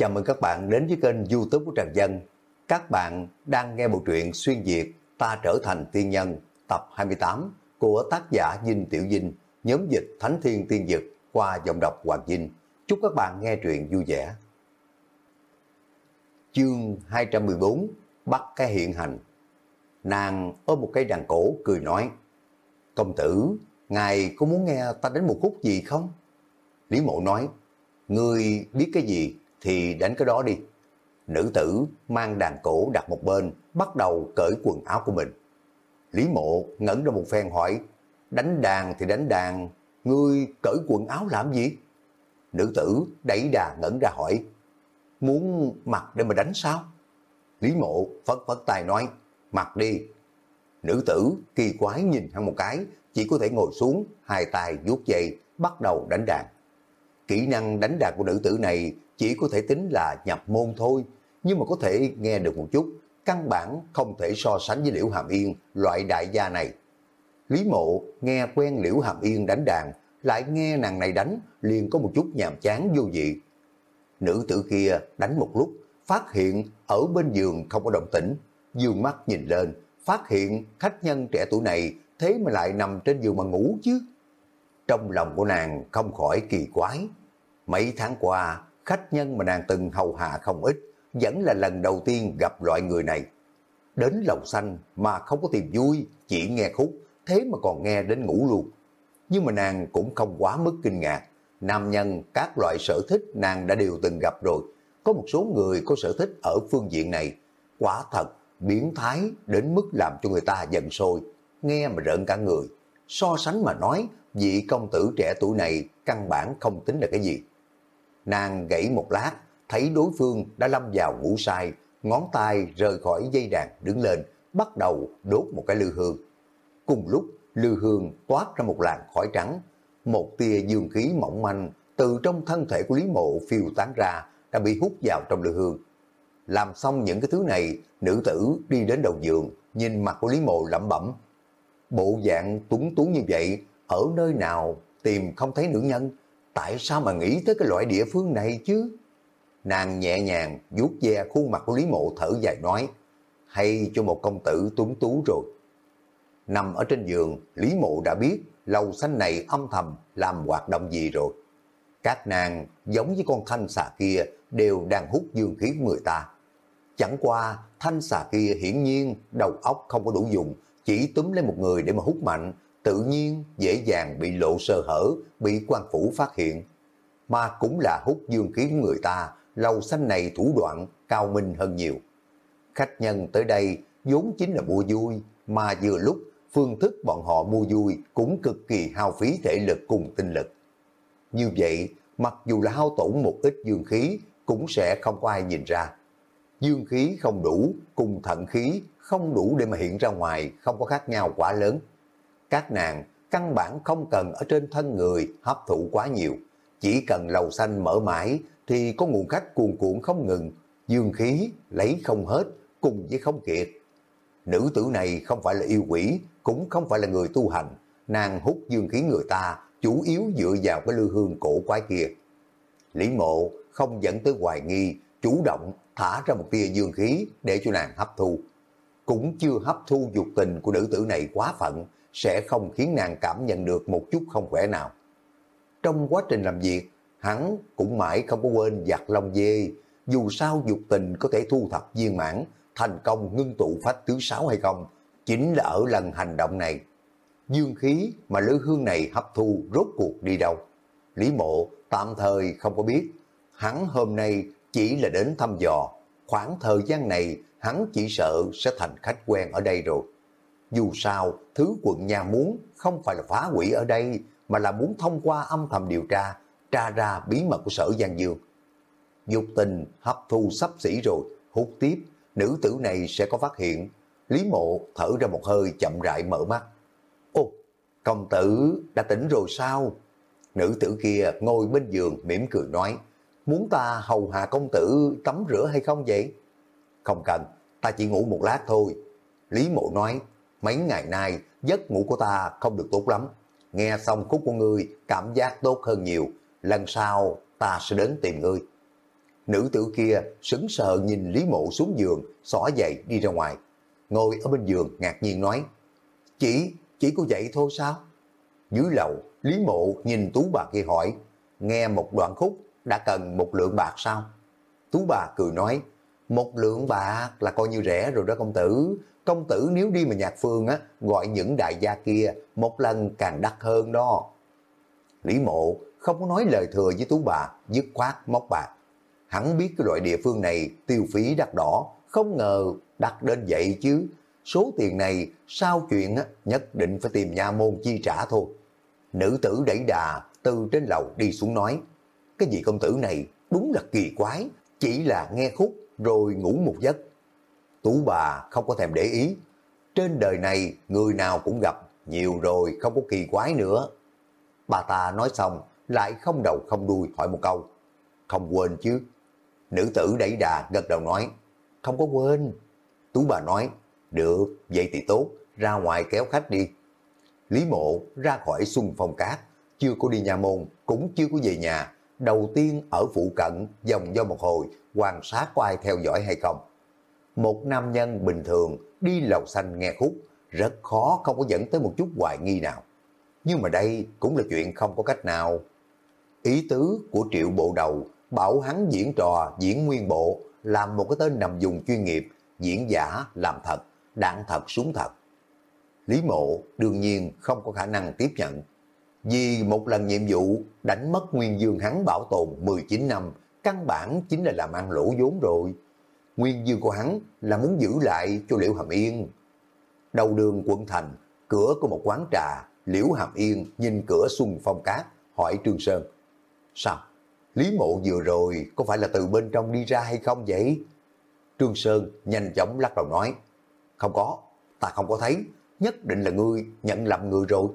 Chào mừng các bạn đến với kênh youtube của Trần Dân. Các bạn đang nghe bộ truyện Xuyên Việt Ta Trở Thành Tiên Nhân tập 28 của tác giả Dinh Tiểu Dinh, nhóm dịch Thánh Thiên Tiên Dực qua giọng đọc Hoàng Dinh. Chúc các bạn nghe truyện vui vẻ. Chương 214 Bắt cái hiện hành Nàng ôm một cây đàn cổ cười nói Công tử, ngài có muốn nghe ta đến một khúc gì không? Lý mộ nói Ngươi biết cái gì thì đánh cái đó đi. Nữ tử mang đàn cổ đặt một bên, bắt đầu cởi quần áo của mình. Lý mộ ngẩn ra một phen hỏi, đánh đàn thì đánh đàn, ngươi cởi quần áo làm gì? Nữ tử đẩy đà ngẩn ra hỏi, muốn mặc để mà đánh sao? Lý mộ phất phất tài nói, mặc đi. Nữ tử kỳ quái nhìn hắn một cái, chỉ có thể ngồi xuống, hai tay vuốt dây, bắt đầu đánh đàn. Kỹ năng đánh đàn của nữ tử này chỉ có thể tính là nhập môn thôi, nhưng mà có thể nghe được một chút, căn bản không thể so sánh với Liễu Hàm Yên, loại đại gia này. Lý mộ nghe quen Liễu Hàm Yên đánh đàn, lại nghe nàng này đánh, liền có một chút nhàm chán vô dị Nữ tử kia đánh một lúc, phát hiện ở bên giường không có động tĩnh, dương mắt nhìn lên, phát hiện khách nhân trẻ tuổi này thế mà lại nằm trên giường mà ngủ chứ. Trong lòng của nàng không khỏi kỳ quái. Mấy tháng qua, khách nhân mà nàng từng hầu hạ không ít, vẫn là lần đầu tiên gặp loại người này. Đến lầu xanh mà không có tìm vui, chỉ nghe khúc, thế mà còn nghe đến ngủ luôn. Nhưng mà nàng cũng không quá mức kinh ngạc. Nam nhân các loại sở thích nàng đã đều từng gặp rồi. Có một số người có sở thích ở phương diện này. Quả thật, biến thái đến mức làm cho người ta giận sôi, nghe mà rợn cả người. So sánh mà nói, vị công tử trẻ tuổi này căn bản không tính là cái gì. Nàng gãy một lát, thấy đối phương đã lâm vào ngủ sai, ngón tay rời khỏi dây đàn đứng lên, bắt đầu đốt một cái lư hương. Cùng lúc, lư hương toát ra một làn khói trắng, một tia dương khí mỏng manh từ trong thân thể của Lý Mộ phiêu tán ra, đã bị hút vào trong lư hương. Làm xong những cái thứ này, nữ tử đi đến đầu giường, nhìn mặt của Lý Mộ lẩm bẩm. Bộ dạng tuấn tú như vậy, ở nơi nào tìm không thấy nữ nhân, tại sao mà nghĩ tới cái loại địa phương này chứ? Nàng nhẹ nhàng vuốt ve khuôn mặt của Lý Mộ thở dài nói, hay cho một công tử tuấn tú rồi. Nằm ở trên giường, Lý Mộ đã biết lầu xanh này âm thầm làm hoạt động gì rồi. Các nàng giống như con thanh xà kia đều đang hút dương khí của người ta. Chẳng qua thanh xà kia hiển nhiên đầu óc không có đủ dùng, chỉ túm lấy một người để mà hút mạnh, tự nhiên dễ dàng bị lộ sơ hở, bị quan phủ phát hiện. Mà cũng là hút dương khí của người ta, lầu xanh này thủ đoạn cao minh hơn nhiều. Khách nhân tới đây vốn chính là mua vui, mà vừa lúc phương thức bọn họ mua vui cũng cực kỳ hao phí thể lực cùng tinh lực. Như vậy, mặc dù là hao tổn một ít dương khí, cũng sẽ không có ai nhìn ra. Dương khí không đủ, cùng thận khí không đủ để mà hiện ra ngoài, không có khác nhau quá lớn. Các nàng căn bản không cần ở trên thân người hấp thụ quá nhiều. Chỉ cần lầu xanh mở mãi thì có nguồn khách cuồn cuộn không ngừng, dương khí lấy không hết cùng với không kiệt. Nữ tử này không phải là yêu quỷ, cũng không phải là người tu hành, nàng hút dương khí người ta chủ yếu dựa vào cái lưu hương cổ quái kia. Lý mộ không dẫn tới hoài nghi, chủ động thả ra một tia dương khí để cho nàng hấp thu. Cũng chưa hấp thu dục tình của nữ tử này quá phận, sẽ không khiến nàng cảm nhận được một chút không khỏe nào. Trong quá trình làm việc, hắn cũng mãi không có quên giặt lông dê, dù sao dục tình có thể thu thập viên mãn, thành công ngưng tụ phách thứ sáu hay không, chính là ở lần hành động này. Dương khí mà lữ hương này hấp thu rốt cuộc đi đâu? Lý mộ tạm thời không có biết, hắn hôm nay chỉ là đến thăm dò, khoảng thời gian này hắn chỉ sợ sẽ thành khách quen ở đây rồi. Dù sao, thứ quận nhà muốn không phải là phá quỷ ở đây, mà là muốn thông qua âm thầm điều tra, tra ra bí mật của sở Giang Dương. Dục tình hấp thu sắp xỉ rồi, hút tiếp, nữ tử này sẽ có phát hiện. Lý mộ thở ra một hơi chậm rãi mở mắt. Ô, công tử đã tỉnh rồi sao? Nữ tử kia ngồi bên giường mỉm cười nói, muốn ta hầu hạ công tử tắm rửa hay không vậy? Không cần, ta chỉ ngủ một lát thôi. Lý mộ nói, mấy ngày nay giấc ngủ của ta không được tốt lắm. Nghe xong khúc của ngươi cảm giác tốt hơn nhiều, lần sau ta sẽ đến tìm ngươi. Nữ tử kia sững sờ nhìn Lý Mộ xuống giường, xỏ giày đi ra ngoài. Ngồi ở bên giường ngạc nhiên nói, Chỉ, chỉ có vậy thôi sao? Dưới lầu, Lý Mộ nhìn Tú bà kia hỏi, nghe một đoạn khúc đã cần một lượng bạc sao? Tú bà cười nói, một lượng bạc là coi như rẻ rồi đó công tử. Công tử nếu đi mà nhạc phương á, gọi những đại gia kia một lần càng đắt hơn đó. Lý mộ không có nói lời thừa với Tú bà, dứt khoát móc bạc. Hắn biết cái loại địa phương này tiêu phí đắt đỏ, không ngờ đặt đến vậy chứ. Số tiền này sau chuyện á, nhất định phải tìm nhà môn chi trả thôi. Nữ tử đẩy đà từ trên lầu đi xuống nói, cái gì công tử này đúng là kỳ quái, chỉ là nghe khúc rồi ngủ một giấc. Tú bà không có thèm để ý, trên đời này người nào cũng gặp, nhiều rồi không có kỳ quái nữa. Bà ta nói xong, lại không đầu không đuôi hỏi một câu, không quên chứ. Nữ tử đẩy đà gật đầu nói, không có quên. Tú bà nói, được, vậy thì tốt, ra ngoài kéo khách đi. Lý mộ ra khỏi xuân phong cát, chưa có đi nhà môn, cũng chưa có về nhà. Đầu tiên ở phụ cận, dòng do một hồi, quan sát có ai theo dõi hay không. Một nam nhân bình thường đi lầu xanh nghe khúc, rất khó không có dẫn tới một chút hoài nghi nào. Nhưng mà đây cũng là chuyện không có cách nào. Ý tứ của triệu bộ đầu bảo hắn diễn trò diễn nguyên bộ làm một cái tên nằm dùng chuyên nghiệp, diễn giả làm thật, đạn thật súng thật. Lý mộ đương nhiên không có khả năng tiếp nhận. Vì một lần nhiệm vụ đánh mất nguyên dương hắn bảo tồn 19 năm, căn bản chính là làm ăn lỗ vốn rồi. Nguyên dư của hắn là muốn giữ lại cho Liễu Hàm Yên. Đầu đường quận thành, cửa của một quán trà, Liễu Hàm Yên nhìn cửa xung Phong Cát, hỏi Trương Sơn. Sao? Lý mộ vừa rồi có phải là từ bên trong đi ra hay không vậy? Trương Sơn nhanh chóng lắc đầu nói. Không có, ta không có thấy, nhất định là ngươi nhận lầm người rồi.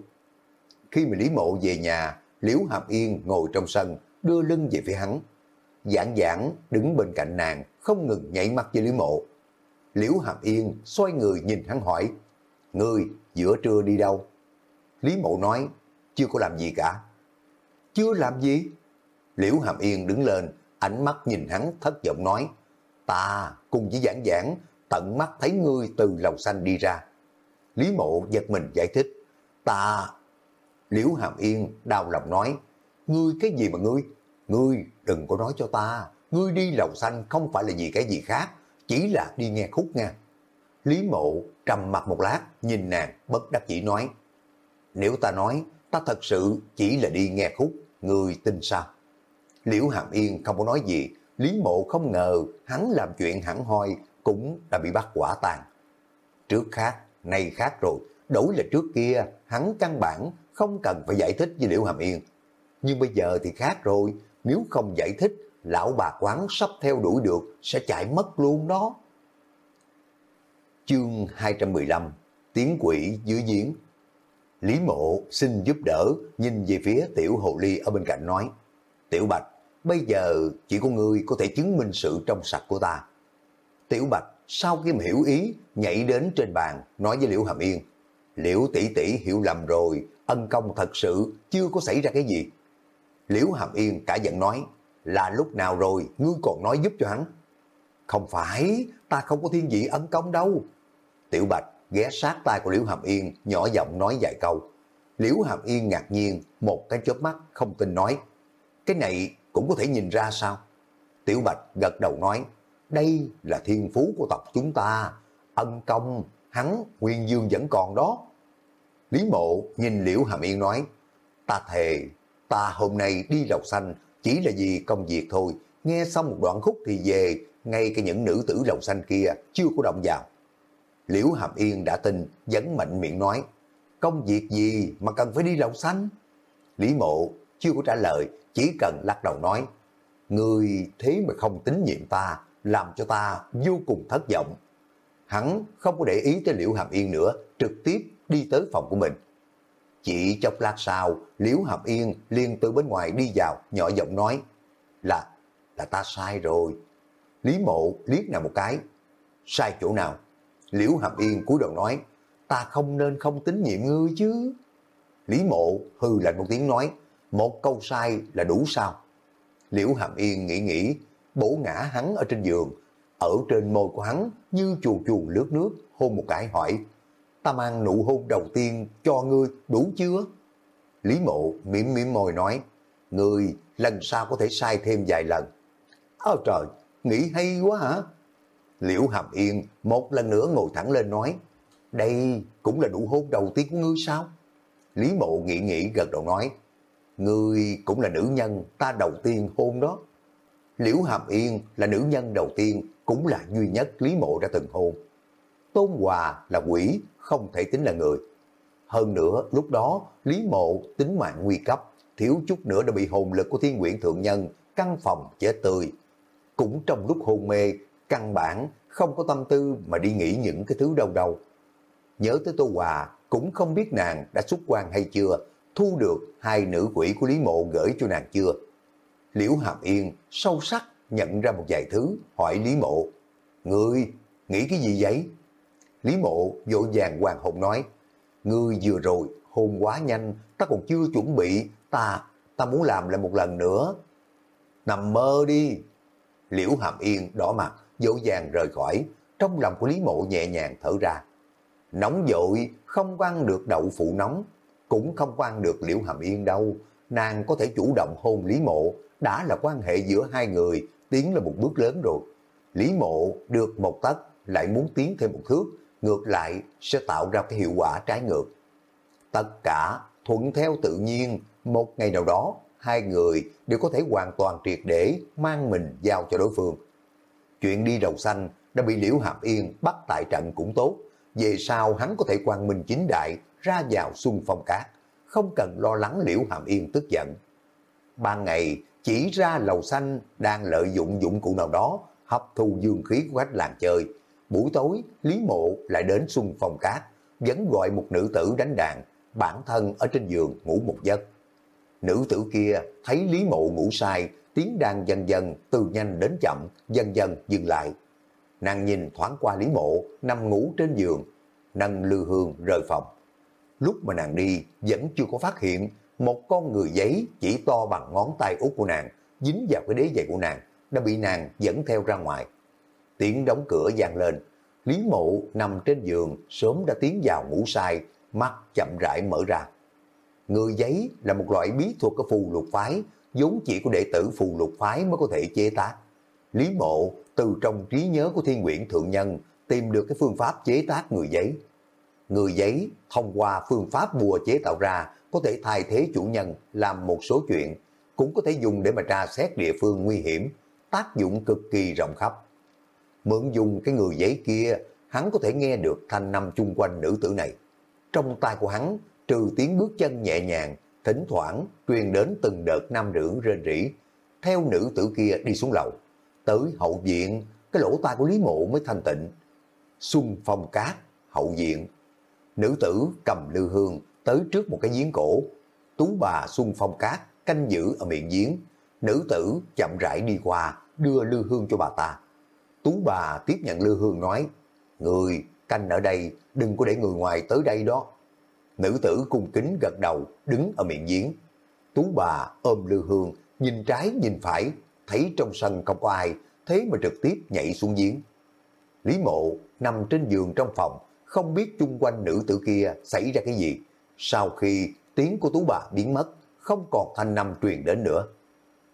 Khi mà Lý Mộ về nhà, Liễu Hàm Yên ngồi trong sân, đưa lưng về phía hắn. Giảng giảng đứng bên cạnh nàng, không ngừng nhảy mắt với Lý Mộ. Liễu Hàm Yên xoay người nhìn hắn hỏi, người giữa trưa đi đâu? Lý Mộ nói, chưa có làm gì cả. Chưa làm gì? Liễu Hàm Yên đứng lên, ánh mắt nhìn hắn thất vọng nói, Ta cùng với giảng giảng, tận mắt thấy ngươi từ lầu xanh đi ra. Lý Mộ giật mình giải thích, Ta... Liễu Hàm Yên đau lòng nói, ngươi cái gì mà ngươi? Ngươi đừng có nói cho ta, ngươi đi lầu xanh không phải là gì cái gì khác, chỉ là đi nghe khúc nha. Lý Mộ trầm mặt một lát, nhìn nàng bất đắc dĩ nói, nếu ta nói ta thật sự chỉ là đi nghe khúc, ngươi tin sao? Liễu Hàm Yên không có nói gì, Lý Mộ không ngờ hắn làm chuyện hẳn hoi cũng đã bị bắt quả tàn. Trước khác, nay khác rồi, đổi là trước kia, hắn căn bản không cần phải giải thích với Liễu Hàm Yên. Nhưng bây giờ thì khác rồi, nếu không giải thích, lão bà quán sắp theo đuổi được sẽ chạy mất luôn đó. Chương 215 Tiếng quỷ dưới giếng Lý mộ xin giúp đỡ, nhìn về phía tiểu hồ ly ở bên cạnh nói Tiểu Bạch, bây giờ chỉ có ngươi có thể chứng minh sự trong sạch của ta. Tiểu Bạch sau khi hiểu ý, nhảy đến trên bàn, nói với Liễu Hàm Yên. Liễu tỷ tỷ hiểu lầm rồi, ân công thật sự chưa có xảy ra cái gì. Liễu Hàm Yên cả giận nói, là lúc nào rồi, ngươi còn nói giúp cho hắn. Không phải, ta không có thiên vị ân công đâu. Tiểu Bạch ghé sát tay của Liễu Hàm Yên, nhỏ giọng nói vài câu. Liễu Hàm Yên ngạc nhiên, một cái chớp mắt, không tin nói. Cái này cũng có thể nhìn ra sao? Tiểu Bạch gật đầu nói, đây là thiên phú của tộc chúng ta, ân công, hắn, nguyên dương vẫn còn đó. Lý mộ nhìn Liễu Hàm Yên nói, ta thề, ta hôm nay đi lầu xanh chỉ là vì công việc thôi, nghe xong một đoạn khúc thì về, ngay cả những nữ tử lầu xanh kia chưa có động vào. Liễu Hàm Yên đã tin, vẫn mạnh miệng nói, công việc gì mà cần phải đi lầu xanh? Lý mộ chưa có trả lời, chỉ cần lắc đầu nói, người thế mà không tín nhiệm ta, làm cho ta vô cùng thất vọng. Hắn không có để ý tới Liễu Hàm Yên nữa, trực tiếp đi tới phòng của mình. Chỉ chốc lát sau, Liễu Hàm Yên liền từ bên ngoài đi vào, nhỏ giọng nói, là, là ta sai rồi. Lý Mộ liếc nào một cái, sai chỗ nào? Liễu Hàm Yên cúi đầu nói, ta không nên không tín nhiệm ngươi chứ. Lý Mộ hư lạnh một tiếng nói, một câu sai là đủ sao? Liễu Hàm Yên nghĩ nghĩ, bổ ngã hắn ở trên giường, ở trên môi của hắn như chuồn chuồn lướt nước, hôn một cái hỏi, ta mang nụ hôn đầu tiên cho ngươi đủ chưa? Lý mộ mỉm mỉm môi nói, ngươi lần sau có thể sai thêm vài lần. Ơ trời, nghĩ hay quá hả? Liễu Hàm Yên một lần nữa ngồi thẳng lên nói, đây cũng là nụ hôn đầu tiên của ngươi sao? Lý mộ nghĩ nghĩ gật đầu nói, ngươi cũng là nữ nhân ta đầu tiên hôn đó. Liễu Hàm Yên là nữ nhân đầu tiên, cũng là duy nhất Lý Mộ đã từng hôn. Tôn Hòa là quỷ, không thể tính là người. Hơn nữa, lúc đó, Lý Mộ tính mạng nguy cấp, thiếu chút nữa đã bị hồn lực của thiên quyển thượng nhân, căn phòng chết tươi. Cũng trong lúc hôn mê, căn bản không có tâm tư mà đi nghĩ những cái thứ đâu đâu. Nhớ tới Tô Hòa, cũng không biết nàng đã xuất quan hay chưa, thu được hai nữ quỷ của Lý Mộ gửi cho nàng chưa. Liễu Hàm Yên sâu sắc nhận ra một vài thứ, hỏi Lý Mộ, Ngươi, nghĩ cái gì vậy? Lý Mộ vội vàng hoàng hồn nói, Ngươi vừa rồi, hôn quá nhanh, ta còn chưa chuẩn bị, ta, ta muốn làm lại một lần nữa. Nằm mơ đi. Liễu Hàm Yên đỏ mặt, dỗ dàng rời khỏi, trong lòng của Lý Mộ nhẹ nhàng thở ra. Nóng dội, không quan được đậu phụ nóng, cũng không quan được Liễu Hàm Yên đâu. Nàng có thể chủ động hôn Lý Mộ, đã là quan hệ giữa hai người, tiến là một bước lớn rồi. Lý Mộ được một tấc, lại muốn tiến thêm một thước, ngược lại sẽ tạo ra cái hiệu quả trái ngược. Tất cả thuận theo tự nhiên, một ngày nào đó, hai người đều có thể hoàn toàn triệt để mang mình giao cho đối phương. Chuyện đi đầu xanh đã bị Liễu Hàm Yên bắt tại trận cũng tốt, về sau hắn có thể quang minh chính đại ra vào xuân phong cát, không cần lo lắng Liễu Hàm Yên tức giận. Ban ngày chỉ ra lầu xanh đang lợi dụng dụng cụ nào đó hấp thu dương khí của khách làng chơi. Buổi tối, Lý Mộ lại đến xuân phong cát, vẫn gọi một nữ tử đánh đàn, bản thân ở trên giường ngủ một giấc. Nữ tử kia thấy Lý Mộ ngủ sai, tiếng đàn dần dần từ nhanh đến chậm, dần dần dừng lại. Nàng nhìn thoáng qua Lý Mộ, nằm ngủ trên giường, nâng lư hương rời phòng. Lúc mà nàng đi, vẫn chưa có phát hiện một con người giấy chỉ to bằng ngón tay út của nàng, dính vào cái đế giày của nàng, đã bị nàng dẫn theo ra ngoài. Tiếng đóng cửa vang lên, Lý Mộ nằm trên giường sớm đã tiến vào ngủ sai, mắt chậm rãi mở ra. Người giấy là một loại bí thuật của phù lục phái, vốn chỉ của đệ tử phù lục phái mới có thể chế tác. Lý Mộ từ trong trí nhớ của thiên nguyễn thượng nhân tìm được cái phương pháp chế tác người giấy. Người giấy thông qua phương pháp bùa chế tạo ra có thể thay thế chủ nhân làm một số chuyện, cũng có thể dùng để mà tra xét địa phương nguy hiểm, tác dụng cực kỳ rộng khắp. Mượn dùng cái người giấy kia, hắn có thể nghe được thanh năm chung quanh nữ tử này. Trong tay của hắn, trừ tiếng bước chân nhẹ nhàng, thỉnh thoảng truyền đến từng đợt nam rưỡng rên rỉ. Theo nữ tử kia đi xuống lầu, tới hậu viện, cái lỗ tai của Lý Mộ mới thanh tịnh. Xuân phong cát, hậu viện. Nữ tử cầm lư hương, tới trước một cái giếng cổ. Tú bà Xuân Phong Cát canh giữ ở miệng giếng. Nữ tử chậm rãi đi qua, đưa lư hương cho bà ta. Tú bà tiếp nhận lư hương nói, Người canh ở đây, đừng có để người ngoài tới đây đó. Nữ tử cung kính gật đầu, đứng ở miệng giếng. Tú bà ôm lư hương, nhìn trái nhìn phải, thấy trong sân không có ai, thế mà trực tiếp nhảy xuống giếng. Lý mộ nằm trên giường trong phòng, không biết chung quanh nữ tử kia xảy ra cái gì. Sau khi tiếng của tú bà biến mất, không còn thanh năm truyền đến nữa.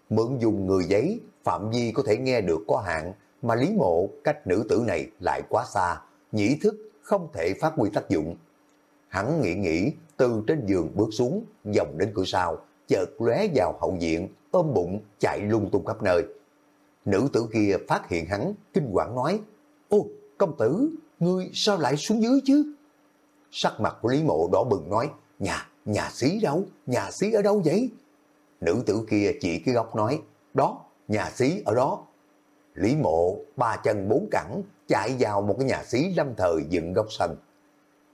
Mượn dùng người giấy, phạm vi có thể nghe được có hạn, mà lý mộ cách nữ tử này lại quá xa, nhĩ thức không thể phát huy tác dụng. Hắn nghĩ nghĩ, từ trên giường bước xuống, dòng đến cửa sau, chợt lóe vào hậu diện, ôm bụng, chạy lung tung khắp nơi. Nữ tử kia phát hiện hắn, kinh quản nói, Ô, công tử, ngươi sao lại xuống dưới chứ? Sắc mặt của Lý Mộ đỏ bừng nói, nhà, nhà xí đâu, nhà xí ở đâu vậy? Nữ tử kia chỉ cái góc nói, đó, nhà xí ở đó. Lý Mộ ba chân bốn cẳng chạy vào một cái nhà xí lâm thời dựng góc sân.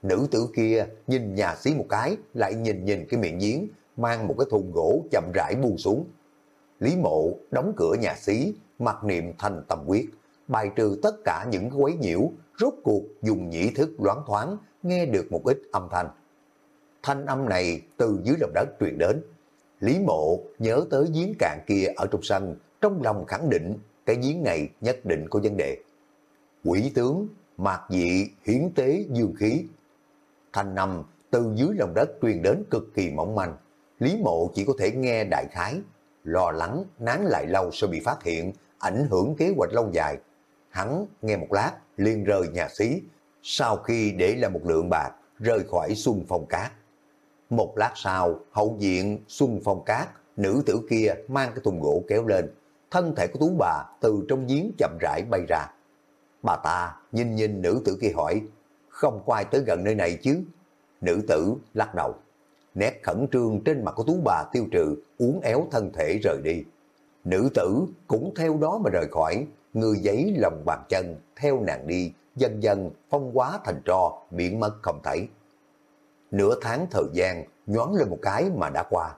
Nữ tử kia nhìn nhà xí một cái, lại nhìn nhìn cái miệng giếng, mang một cái thùng gỗ chậm rãi buông xuống. Lý Mộ đóng cửa nhà xí, mặc niệm thành tâm quyết, bài trừ tất cả những quấy nhiễu, rốt cuộc dùng nhĩ thức loáng thoáng, nghe được một ít âm thanh. Thanh âm này từ dưới lòng đất truyền đến. Lý mộ nhớ tới giếng cạn kia ở trong sân, trong lòng khẳng định cái giếng này nhất định có vấn đề. Quỷ tướng, mạc dị, hiến tế, dương khí. Thanh nằm từ dưới lòng đất truyền đến cực kỳ mỏng manh. Lý mộ chỉ có thể nghe đại khái, lo lắng, nán lại lâu sẽ bị phát hiện, ảnh hưởng kế hoạch lâu dài. Hắn nghe một lát, liền rời nhà xí, sau khi để lại một lượng bạc, rời khỏi xuân phong cát. Một lát sau, hậu diện xuân phong cát, nữ tử kia mang cái thùng gỗ kéo lên, thân thể của tú bà từ trong giếng chậm rãi bay ra. Bà ta nhìn nhìn nữ tử kia hỏi, không quay tới gần nơi này chứ? Nữ tử lắc đầu. Nét khẩn trương trên mặt của tú bà tiêu trừ, uốn éo thân thể rời đi. Nữ tử cũng theo đó mà rời khỏi, người giấy lòng bàn chân, theo nàng đi, dần dần phong hóa thành trò, biến mất không thấy. Nửa tháng thời gian, nhoáng lên một cái mà đã qua.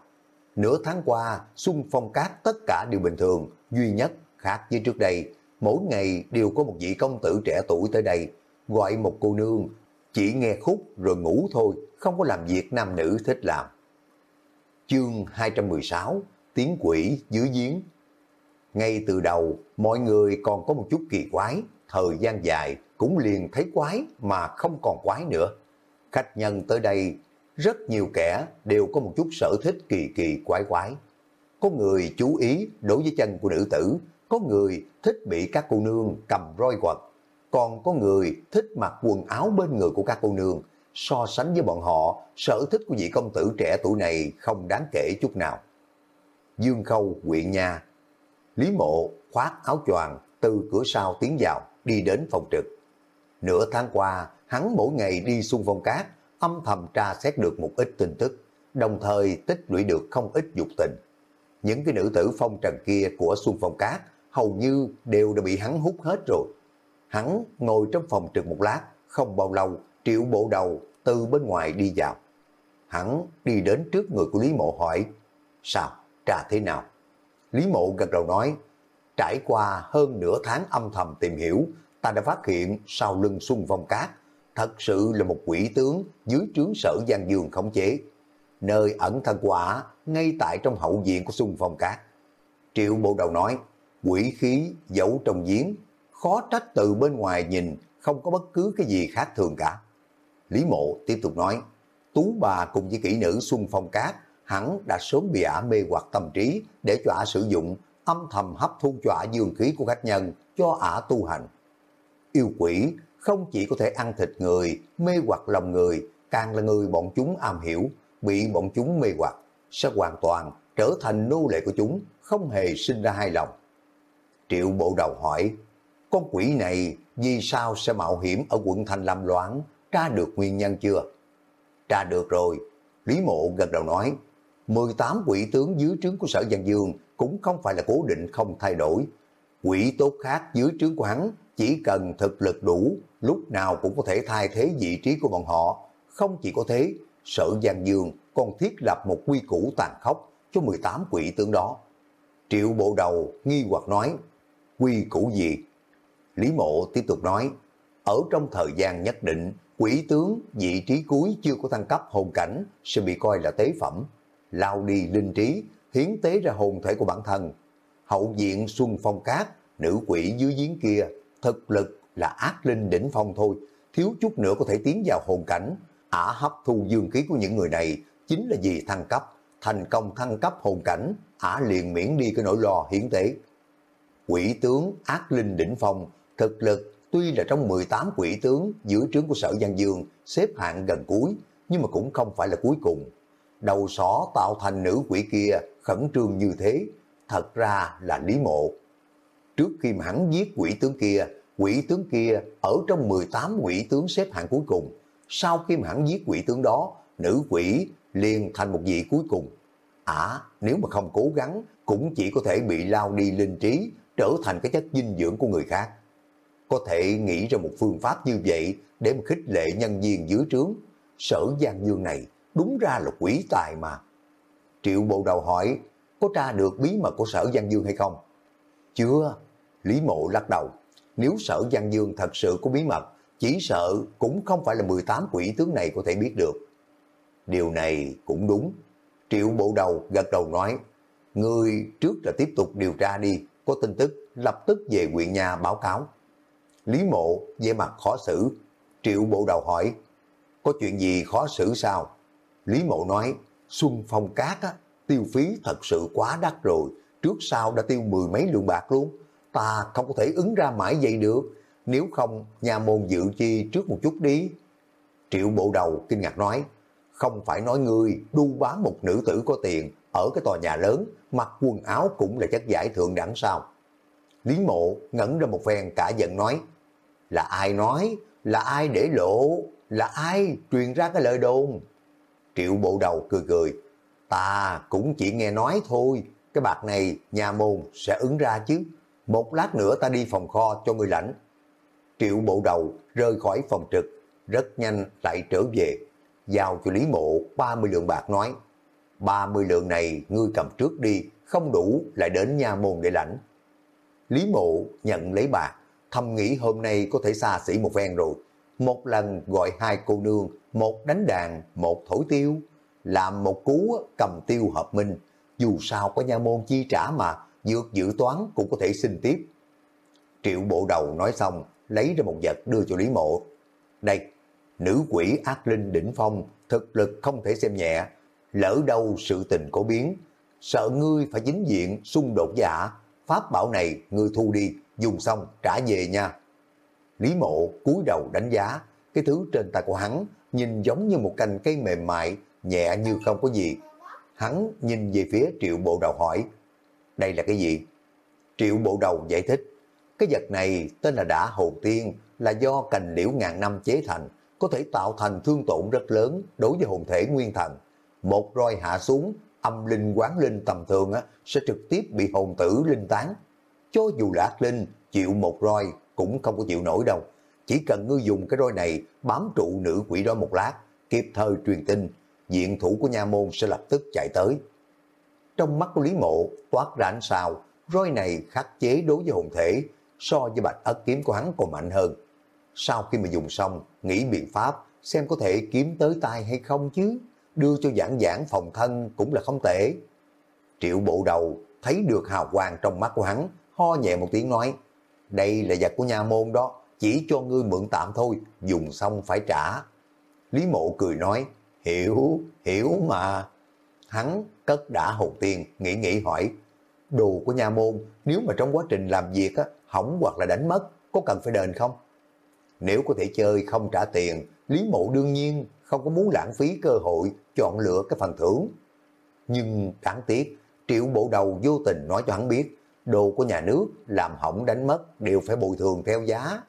Nửa tháng qua, Xuân Phong Cát tất cả đều bình thường, duy nhất khác với trước đây. Mỗi ngày đều có một vị công tử trẻ tuổi tới đây, gọi một cô nương, chỉ nghe khúc rồi ngủ thôi, không có làm việc nam nữ thích làm. Chương 216 Tiếng quỷ dưới giếng Ngay từ đầu, mọi người còn có một chút kỳ quái, thời gian dài cũng liền thấy quái mà không còn quái nữa. Khách nhân tới đây, rất nhiều kẻ đều có một chút sở thích kỳ kỳ quái quái. Có người chú ý đối với chân của nữ tử, có người thích bị các cô nương cầm roi quật, còn có người thích mặc quần áo bên người của các cô nương. So sánh với bọn họ, sở thích của vị công tử trẻ tuổi này không đáng kể chút nào. Dương Khâu, huyện Nha Lý Mộ khoác áo choàng từ cửa sau tiến vào, đi đến phòng trực. Nửa tháng qua, hắn mỗi ngày đi xung phong cát, âm thầm tra xét được một ít tin tức, đồng thời tích lũy được không ít dục tình. Những cái nữ tử phong trần kia của Xuân Phong Cát hầu như đều đã bị hắn hút hết rồi. Hắn ngồi trong phòng trực một lát, không bao lâu, triệu bộ đầu từ bên ngoài đi vào. Hắn đi đến trước người của Lý Mộ hỏi, sao, trà thế nào? Lý Mộ gật đầu nói, trải qua hơn nửa tháng âm thầm tìm hiểu, ta đã phát hiện sau lưng Xuân Phong Cát thật sự là một quỷ tướng dưới trướng sở Giang Dương khống chế. Nơi ẩn thân quả ngay tại trong hậu viện của Xuân Phong Cát. Triệu bộ đầu nói, quỷ khí giấu trong giếng, khó trách từ bên ngoài nhìn không có bất cứ cái gì khác thường cả. Lý Mộ tiếp tục nói, Tú bà cùng với kỹ nữ Xuân Phong Cát hẳn đã sớm bị ả mê hoặc tâm trí để cho ả sử dụng âm thầm hấp thu cho ả dương khí của khách nhân cho ả tu hành. Yêu quỷ không chỉ có thể ăn thịt người, mê hoặc lòng người, càng là người bọn chúng am hiểu, bị bọn chúng mê hoặc, sẽ hoàn toàn trở thành nô lệ của chúng, không hề sinh ra hai lòng. Triệu bộ đầu hỏi, con quỷ này vì sao sẽ mạo hiểm ở quận thành lam loạn, tra được nguyên nhân chưa? Tra được rồi, Lý Mộ gật đầu nói, 18 quỷ tướng dưới trướng của sở Giang Dương cũng không phải là cố định không thay đổi. Quỷ tốt khác dưới trướng của hắn chỉ cần thực lực đủ, lúc nào cũng có thể thay thế vị trí của bọn họ. Không chỉ có thế, sở Giang Dương còn thiết lập một quy củ tàn khốc cho 18 quỷ tướng đó. Triệu bộ đầu nghi hoặc nói, quy củ gì? Lý mộ tiếp tục nói, ở trong thời gian nhất định, quỷ tướng vị trí cuối chưa có thăng cấp hồn cảnh sẽ bị coi là tế phẩm, lao đi linh trí, hiến tế ra hồn thể của bản thân. Hậu diện Xuân Phong Cát, nữ quỷ dưới giếng kia thực lực là ác linh đỉnh phong thôi, thiếu chút nữa có thể tiến vào hồn cảnh. Ả hấp thu dương khí của những người này chính là vì thăng cấp, thành công thăng cấp hồn cảnh, Ả liền miễn đi cái nỗi lo hiển tế. Quỷ tướng ác linh đỉnh phong, thực lực tuy là trong 18 quỷ tướng dưới trướng của sở Giang Dương xếp hạng gần cuối, nhưng mà cũng không phải là cuối cùng. Đầu sỏ tạo thành nữ quỷ kia khẩn trương như thế, thật ra là Lý Mộ Trước khi mà hắn giết quỷ tướng kia, quỷ tướng kia ở trong 18 quỷ tướng xếp hạng cuối cùng. Sau khi mà hắn giết quỷ tướng đó, nữ quỷ liền thành một vị cuối cùng. À, nếu mà không cố gắng, cũng chỉ có thể bị lao đi linh trí, trở thành cái chất dinh dưỡng của người khác. Có thể nghĩ ra một phương pháp như vậy để mà khích lệ nhân viên dưới trướng. Sở Giang Dương này đúng ra là quỷ tài mà. Triệu bộ đầu hỏi, có tra được bí mật của sở Giang Dương hay không? Chưa, Lý Mộ lắc đầu, nếu sở Giang Dương thật sự có bí mật, chỉ sợ cũng không phải là 18 quỷ tướng này có thể biết được. Điều này cũng đúng. Triệu bộ đầu gật đầu nói, Ngươi trước là tiếp tục điều tra đi, có tin tức lập tức về huyện nhà báo cáo. Lý mộ về mặt khó xử, triệu bộ đầu hỏi, có chuyện gì khó xử sao? Lý mộ nói, Xuân Phong Cát á, tiêu phí thật sự quá đắt rồi, trước sau đã tiêu mười mấy lượng bạc luôn. Ta không có thể ứng ra mãi vậy được, nếu không nhà môn dự chi trước một chút đi. Triệu bộ đầu kinh ngạc nói, không phải nói ngươi đu bám một nữ tử có tiền ở cái tòa nhà lớn, mặc quần áo cũng là chất giải thượng đẳng sao. Lý mộ ngẩn ra một phen cả giận nói, là ai nói, là ai để lộ, là ai truyền ra cái lời đồn. Triệu bộ đầu cười cười, ta cũng chỉ nghe nói thôi, cái bạc này nhà môn sẽ ứng ra chứ. Một lát nữa ta đi phòng kho cho người lãnh. Triệu bộ đầu rơi khỏi phòng trực, rất nhanh lại trở về, giao cho Lý Mộ 30 lượng bạc nói, 30 lượng này ngươi cầm trước đi, không đủ lại đến nhà môn để lãnh. Lý Mộ nhận lấy bạc, thầm nghĩ hôm nay có thể xa xỉ một ven rồi. Một lần gọi hai cô nương, một đánh đàn, một thổi tiêu, làm một cú cầm tiêu hợp minh. Dù sao có nhà môn chi trả mà, dược dự toán cũng có thể xin tiếp. Triệu bộ đầu nói xong, lấy ra một vật đưa cho Lý Mộ. Đây, nữ quỷ ác linh đỉnh phong, thực lực không thể xem nhẹ. Lỡ đâu sự tình có biến, sợ ngươi phải chính diện xung đột giả. Pháp bảo này ngươi thu đi, dùng xong trả về nha. Lý mộ cúi đầu đánh giá, cái thứ trên tay của hắn nhìn giống như một cành cây mềm mại, nhẹ như không có gì. Hắn nhìn về phía triệu bộ đầu hỏi, đây là cái gì? Triệu bộ đầu giải thích, cái vật này tên là đả hồn tiên, là do cành liễu ngàn năm chế thành, có thể tạo thành thương tổn rất lớn đối với hồn thể nguyên thần. Một roi hạ xuống, âm linh quán linh tầm thường á, sẽ trực tiếp bị hồn tử linh tán. Cho dù là ác linh, chịu một roi cũng không có chịu nổi đâu. Chỉ cần ngươi dùng cái roi này bám trụ nữ quỷ đó một lát, kịp thời truyền tin, diện thủ của nha môn sẽ lập tức chạy tới. Trong mắt của Lý Mộ toát ra ánh sao, roi này khắc chế đối với hồn thể, so với bạch ất kiếm của hắn còn mạnh hơn. Sau khi mà dùng xong, nghĩ biện pháp xem có thể kiếm tới tay hay không chứ, đưa cho giảng giảng phòng thân cũng là không tệ. Triệu bộ đầu thấy được hào quang trong mắt của hắn, ho nhẹ một tiếng nói, đây là vật của nhà môn đó, chỉ cho ngươi mượn tạm thôi, dùng xong phải trả. Lý mộ cười nói, hiểu, hiểu mà. Hắn cất đã hồn tiền nghĩ nghĩ hỏi, đồ của nhà môn, nếu mà trong quá trình làm việc á, hỏng hoặc là đánh mất, có cần phải đền không? Nếu có thể chơi không trả tiền, Lý mộ đương nhiên không có muốn lãng phí cơ hội chọn lựa cái phần thưởng. Nhưng đáng tiếc, triệu bộ đầu vô tình nói cho hắn biết, đồ của nhà nước làm hỏng đánh mất đều phải bồi thường theo giá.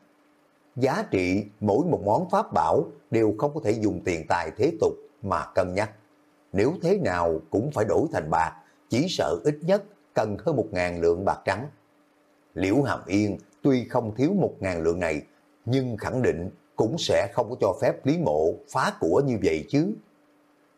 Giá trị mỗi một món pháp bảo đều không có thể dùng tiền tài thế tục mà cân nhắc. Nếu thế nào cũng phải đổi thành bạc, chỉ sợ ít nhất cần hơn một ngàn lượng bạc trắng. Liễu Hàm Yên tuy không thiếu một ngàn lượng này, nhưng khẳng định cũng sẽ không có cho phép Lý Mộ phá của như vậy chứ.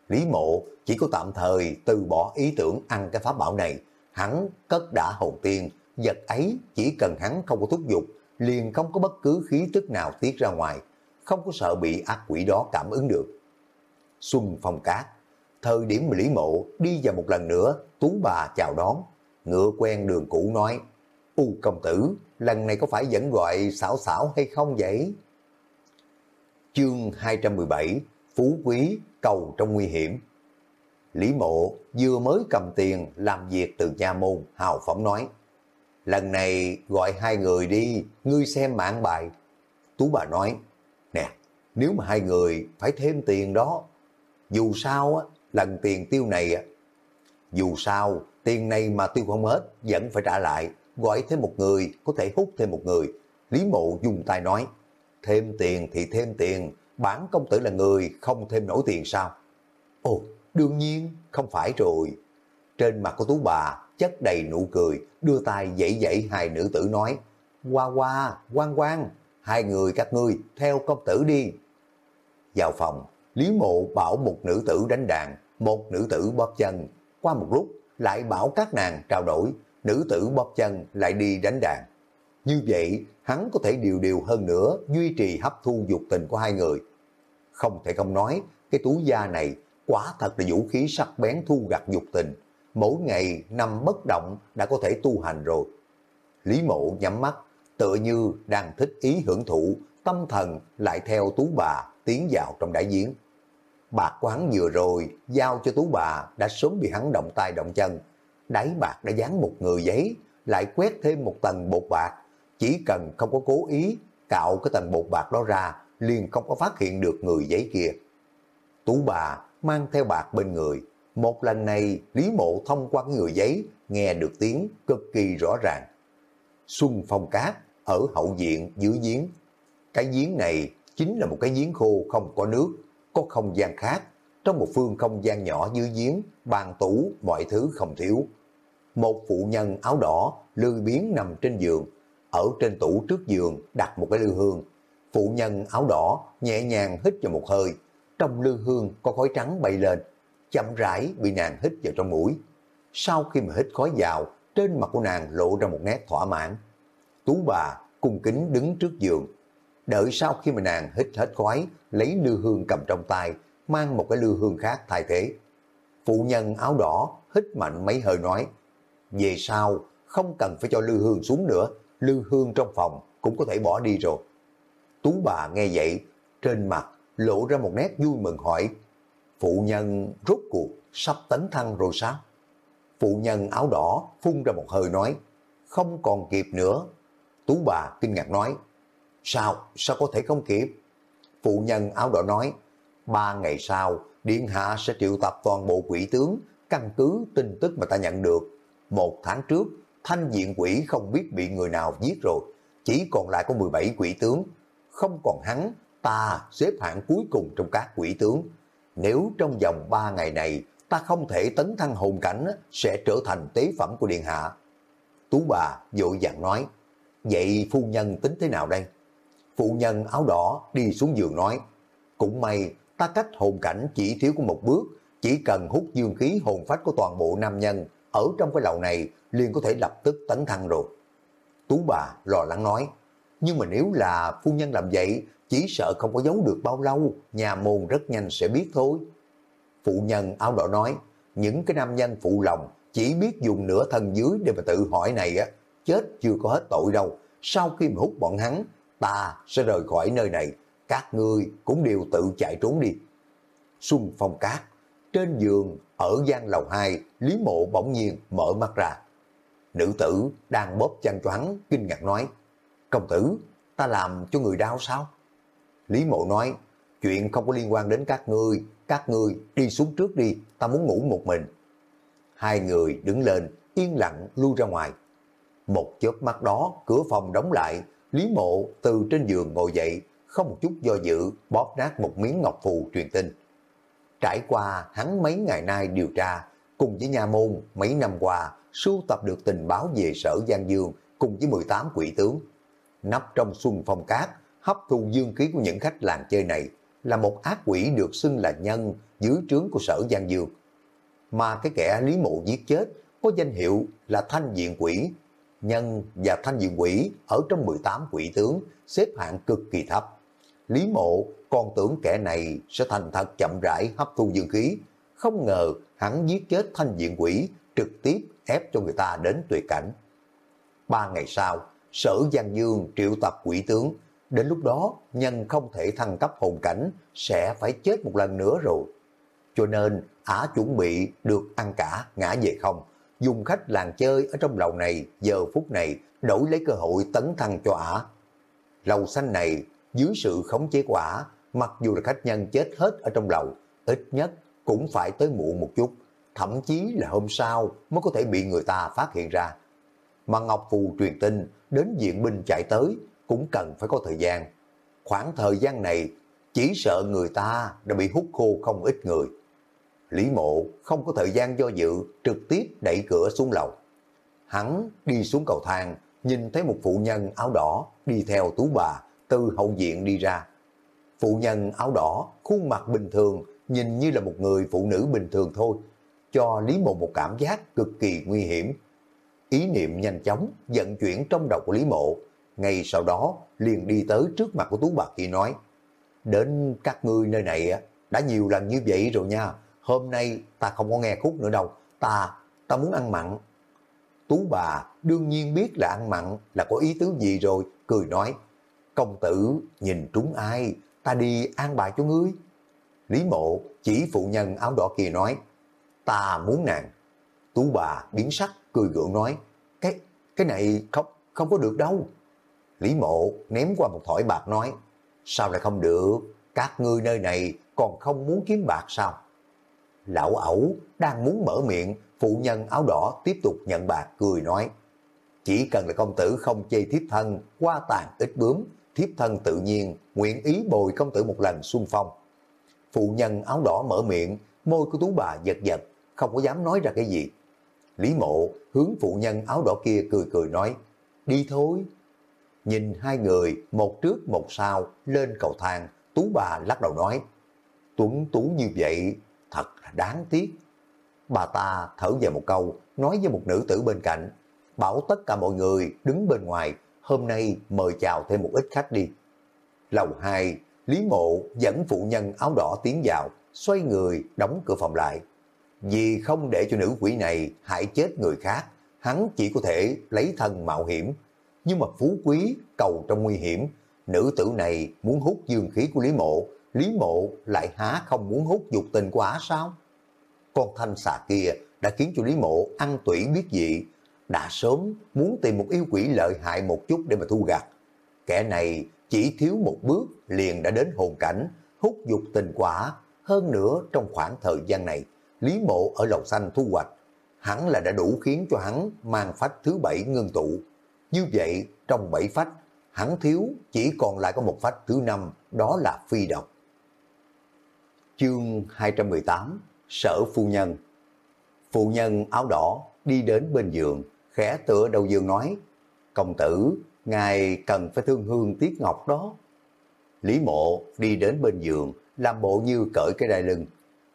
Lý Mộ chỉ có tạm thời từ bỏ ý tưởng ăn cái pháp bảo này, hắn cất đã hồn tiên, vật ấy chỉ cần hắn không có thúc giục, liền không có bất cứ khí tức nào tiết ra ngoài, không có sợ bị ác quỷ đó cảm ứng được. Xuân phong cát, thời điểm Lý Mộ đi vào một lần nữa, Tú bà chào đón, ngựa quen đường cũ nói, U công tử, lần này có phải vẫn gọi xảo xảo hay không vậy? Chương 217, Phú Quý cầu trong nguy hiểm. Lý Mộ vừa mới cầm tiền làm việc từ nhà môn, hào phóng nói. Lần này gọi hai người đi, ngươi xem mạng bài. Tú bà nói, nè, nếu mà hai người phải thêm tiền đó, dù sao á, lần tiền tiêu này, dù sao tiền này mà tiêu không hết, vẫn phải trả lại, gọi thêm một người, có thể hút thêm một người. Lý Mộ dùng tay nói, thêm tiền thì thêm tiền, bản công tử là người không thêm nổi tiền sao? Ồ, đương nhiên, không phải rồi. Trên mặt của tú bà chất đầy nụ cười, đưa tay dậy dậy hai nữ tử nói, qua qua, quan quan, hai người các ngươi theo công tử đi. Vào phòng, Lý Mộ bảo một nữ tử đánh đàn, một nữ tử bóp chân. Qua một lúc, lại bảo các nàng trao đổi, nữ tử bóp chân lại đi đánh đàn. Như vậy, hắn có thể điều điều hơn nữa duy trì hấp thu dục tình của hai người. Không thể không nói, cái túi da này quả thật là vũ khí sắc bén thu gặt dục tình. Mỗi ngày nằm bất động đã có thể tu hành rồi. Lý mộ nhắm mắt, tựa như đang thích ý hưởng thụ, tâm thần lại theo tú bà tiến vào trong đại giếng. Bạc quán vừa rồi giao cho tú bà đã sớm bị hắn động tay động chân. Đáy bạc đã dán một người giấy, lại quét thêm một tầng bột bạc. Chỉ cần không có cố ý cạo cái tầng bột bạc đó ra, liền không có phát hiện được người giấy kia. Tú bà mang theo bạc bên người. Một lần này, Lý Mộ thông qua người giấy, nghe được tiếng cực kỳ rõ ràng. Xuân Phong Cát ở hậu diện dưới giếng. Cái giếng này chính là một cái giếng khô không có nước, có không gian khác. Trong một phương không gian nhỏ dưới giếng, bàn tủ, mọi thứ không thiếu. Một phụ nhân áo đỏ, lười biến nằm trên giường. Ở trên tủ trước giường đặt một cái lư hương. Phụ nhân áo đỏ nhẹ nhàng hít vào một hơi. Trong lư hương có khói trắng bay lên, chậm rãi bị nàng hít vào trong mũi. Sau khi mà hít khói vào, trên mặt của nàng lộ ra một nét thỏa mãn. Tú bà cung kính đứng trước giường. Đợi sau khi mà nàng hít hết khói, lấy lư hương cầm trong tay, mang một cái lư hương khác thay thế. Phụ nhân áo đỏ hít mạnh mấy hơi nói, về sau không cần phải cho lư hương xuống nữa, lư hương trong phòng cũng có thể bỏ đi rồi. Tú bà nghe vậy, trên mặt lộ ra một nét vui mừng hỏi, phụ nhân rốt cuộc sắp tấn thăng rồi sao? Phụ nhân áo đỏ phun ra một hơi nói, không còn kịp nữa. Tú bà kinh ngạc nói, sao, sao có thể không kịp? Phụ nhân áo đỏ nói, ba ngày sau, Điện Hạ sẽ triệu tập toàn bộ quỷ tướng, căn cứ tin tức mà ta nhận được. Một tháng trước, thanh diện quỷ không biết bị người nào giết rồi, chỉ còn lại có 17 quỷ tướng. Không còn hắn, ta xếp hạng cuối cùng trong các quỷ tướng. Nếu trong vòng 3 ngày này ta không thể tấn thăng hồn cảnh sẽ trở thành tế phẩm của Điện Hạ. Tú bà vội vàng nói, vậy phu nhân tính thế nào đây? Phụ nhân áo đỏ đi xuống giường nói, cũng may ta cách hồn cảnh chỉ thiếu của một bước, chỉ cần hút dương khí hồn phách của toàn bộ nam nhân ở trong cái lầu này liền có thể lập tức tấn thăng rồi. Tú bà lo lắng nói, nhưng mà nếu là phu nhân làm vậy, chỉ sợ không có giấu được bao lâu, nhà môn rất nhanh sẽ biết thôi. Phụ nhân áo đỏ nói, những cái nam nhân phụ lòng chỉ biết dùng nửa thân dưới để mà tự hỏi này á, chết chưa có hết tội đâu. Sau khi mà hút bọn hắn, ta sẽ rời khỏi nơi này, các ngươi cũng đều tự chạy trốn đi. Xuân phong cát, trên giường ở gian lầu 2, Lý Mộ bỗng nhiên mở mắt ra. Nữ tử đang bóp chăn choáng kinh ngạc nói, công tử, ta làm cho người đau sao? Lý Mộ nói, chuyện không có liên quan đến các ngươi, các ngươi đi xuống trước đi, ta muốn ngủ một mình. Hai người đứng lên, yên lặng lui ra ngoài. Một chớp mắt đó, cửa phòng đóng lại, Lý Mộ từ trên giường ngồi dậy, không một chút do dự, bóp nát một miếng ngọc phù truyền tin. Trải qua hắn mấy ngày nay điều tra, cùng với nhà môn mấy năm qua, sưu tập được tình báo về sở Giang Dương cùng với 18 quỷ tướng. Nắp trong xuân phong cát, hấp thu dương khí của những khách làng chơi này, là một ác quỷ được xưng là nhân dưới trướng của sở Giang Dương. Mà cái kẻ Lý Mộ giết chết có danh hiệu là Thanh Diện Quỷ. Nhân và Thanh Diện Quỷ ở trong 18 quỷ tướng xếp hạng cực kỳ thấp. Lý Mộ còn tưởng kẻ này sẽ thành thật chậm rãi hấp thu dương khí. Không ngờ hắn giết chết Thanh Diện Quỷ trực tiếp ép cho người ta đến tuyệt cảnh. Ba ngày sau, sở Giang Dương triệu tập quỷ tướng Đến lúc đó, nhân không thể thăng cấp hồn cảnh, sẽ phải chết một lần nữa rồi. Cho nên, ả chuẩn bị được ăn cả, ngã về không. Dùng khách làng chơi ở trong lầu này, giờ phút này, đổi lấy cơ hội tấn thăng cho ả. Lầu xanh này, dưới sự khống chế của ả, mặc dù là khách nhân chết hết ở trong lầu, ít nhất cũng phải tới muộn một chút, thậm chí là hôm sau mới có thể bị người ta phát hiện ra. Mà Ngọc Phù truyền tin đến diện binh chạy tới, cũng cần phải có thời gian. Khoảng thời gian này, chỉ sợ người ta đã bị hút khô không ít người. Lý mộ không có thời gian do dự, trực tiếp đẩy cửa xuống lầu. Hắn đi xuống cầu thang, nhìn thấy một phụ nhân áo đỏ đi theo tú bà từ hậu diện đi ra. Phụ nhân áo đỏ, khuôn mặt bình thường, nhìn như là một người phụ nữ bình thường thôi, cho Lý Mộ một cảm giác cực kỳ nguy hiểm. Ý niệm nhanh chóng vận chuyển trong đầu của Lý Mộ, ngay sau đó liền đi tới trước mặt của Tú Bà kia nói, đến các ngươi nơi này đã nhiều lần như vậy rồi nha, hôm nay ta không có nghe khúc nữa đâu, ta, ta muốn ăn mặn. Tú bà đương nhiên biết là ăn mặn là có ý tứ gì rồi, cười nói, công tử nhìn trúng ai, ta đi an bài cho ngươi. Lý mộ chỉ phụ nhân áo đỏ kia nói, ta muốn nàng. Tú bà biến sắc, cười gượng nói, cái cái này không, không có được đâu. Lý mộ ném qua một thỏi bạc nói, sao lại không được, các ngươi nơi này còn không muốn kiếm bạc sao? Lão ẩu đang muốn mở miệng, phụ nhân áo đỏ tiếp tục nhận bạc cười nói, chỉ cần là công tử không chê thiếp thân, qua tàn ít bướm, thiếp thân tự nhiên, nguyện ý bồi công tử một lần xuân phong. Phụ nhân áo đỏ mở miệng, môi của tú bà giật giật, không có dám nói ra cái gì. Lý mộ hướng phụ nhân áo đỏ kia cười cười nói, đi thôi. Nhìn hai người, một trước một sau, lên cầu thang, tú bà lắc đầu nói, tuấn tú như vậy, đáng tiếc. Bà ta thở dài một câu, nói với một nữ tử bên cạnh, bảo tất cả mọi người đứng bên ngoài, hôm nay mời chào thêm một ít khách đi. Lầu 2, Lý Mộ dẫn phụ nhân áo đỏ tiến vào, xoay người đóng cửa phòng lại. Vì không để cho nữ quỷ này hại chết người khác, hắn chỉ có thể lấy thân mạo hiểm. Nhưng mà phú quý cầu trong nguy hiểm, nữ tử này muốn hút dương khí của Lý Mộ, Lý Mộ lại há không muốn hút dục tình của sao? Con thanh xà kia đã khiến cho Lý Mộ ăn tủy biết gì đã sớm muốn tìm một yêu quỷ lợi hại một chút để mà thu gặt. Kẻ này chỉ thiếu một bước liền đã đến hồn cảnh, hút dục tình quả. Hơn nữa trong khoảng thời gian này, Lý Mộ ở lầu xanh thu hoạch, hẳn là đã đủ khiến cho hắn mang phách thứ bảy ngưng tụ. Như vậy, trong bảy phách, hắn thiếu chỉ còn lại có một phách thứ năm, đó là phi độc. Chương 218 Sở Phu Nhân Phu nhân áo đỏ đi đến bên giường, khẽ tựa đầu giường nói, công tử, ngài cần phải thương hương tiếc ngọc đó. Lý mộ đi đến bên giường, làm bộ như cởi cái đai lưng.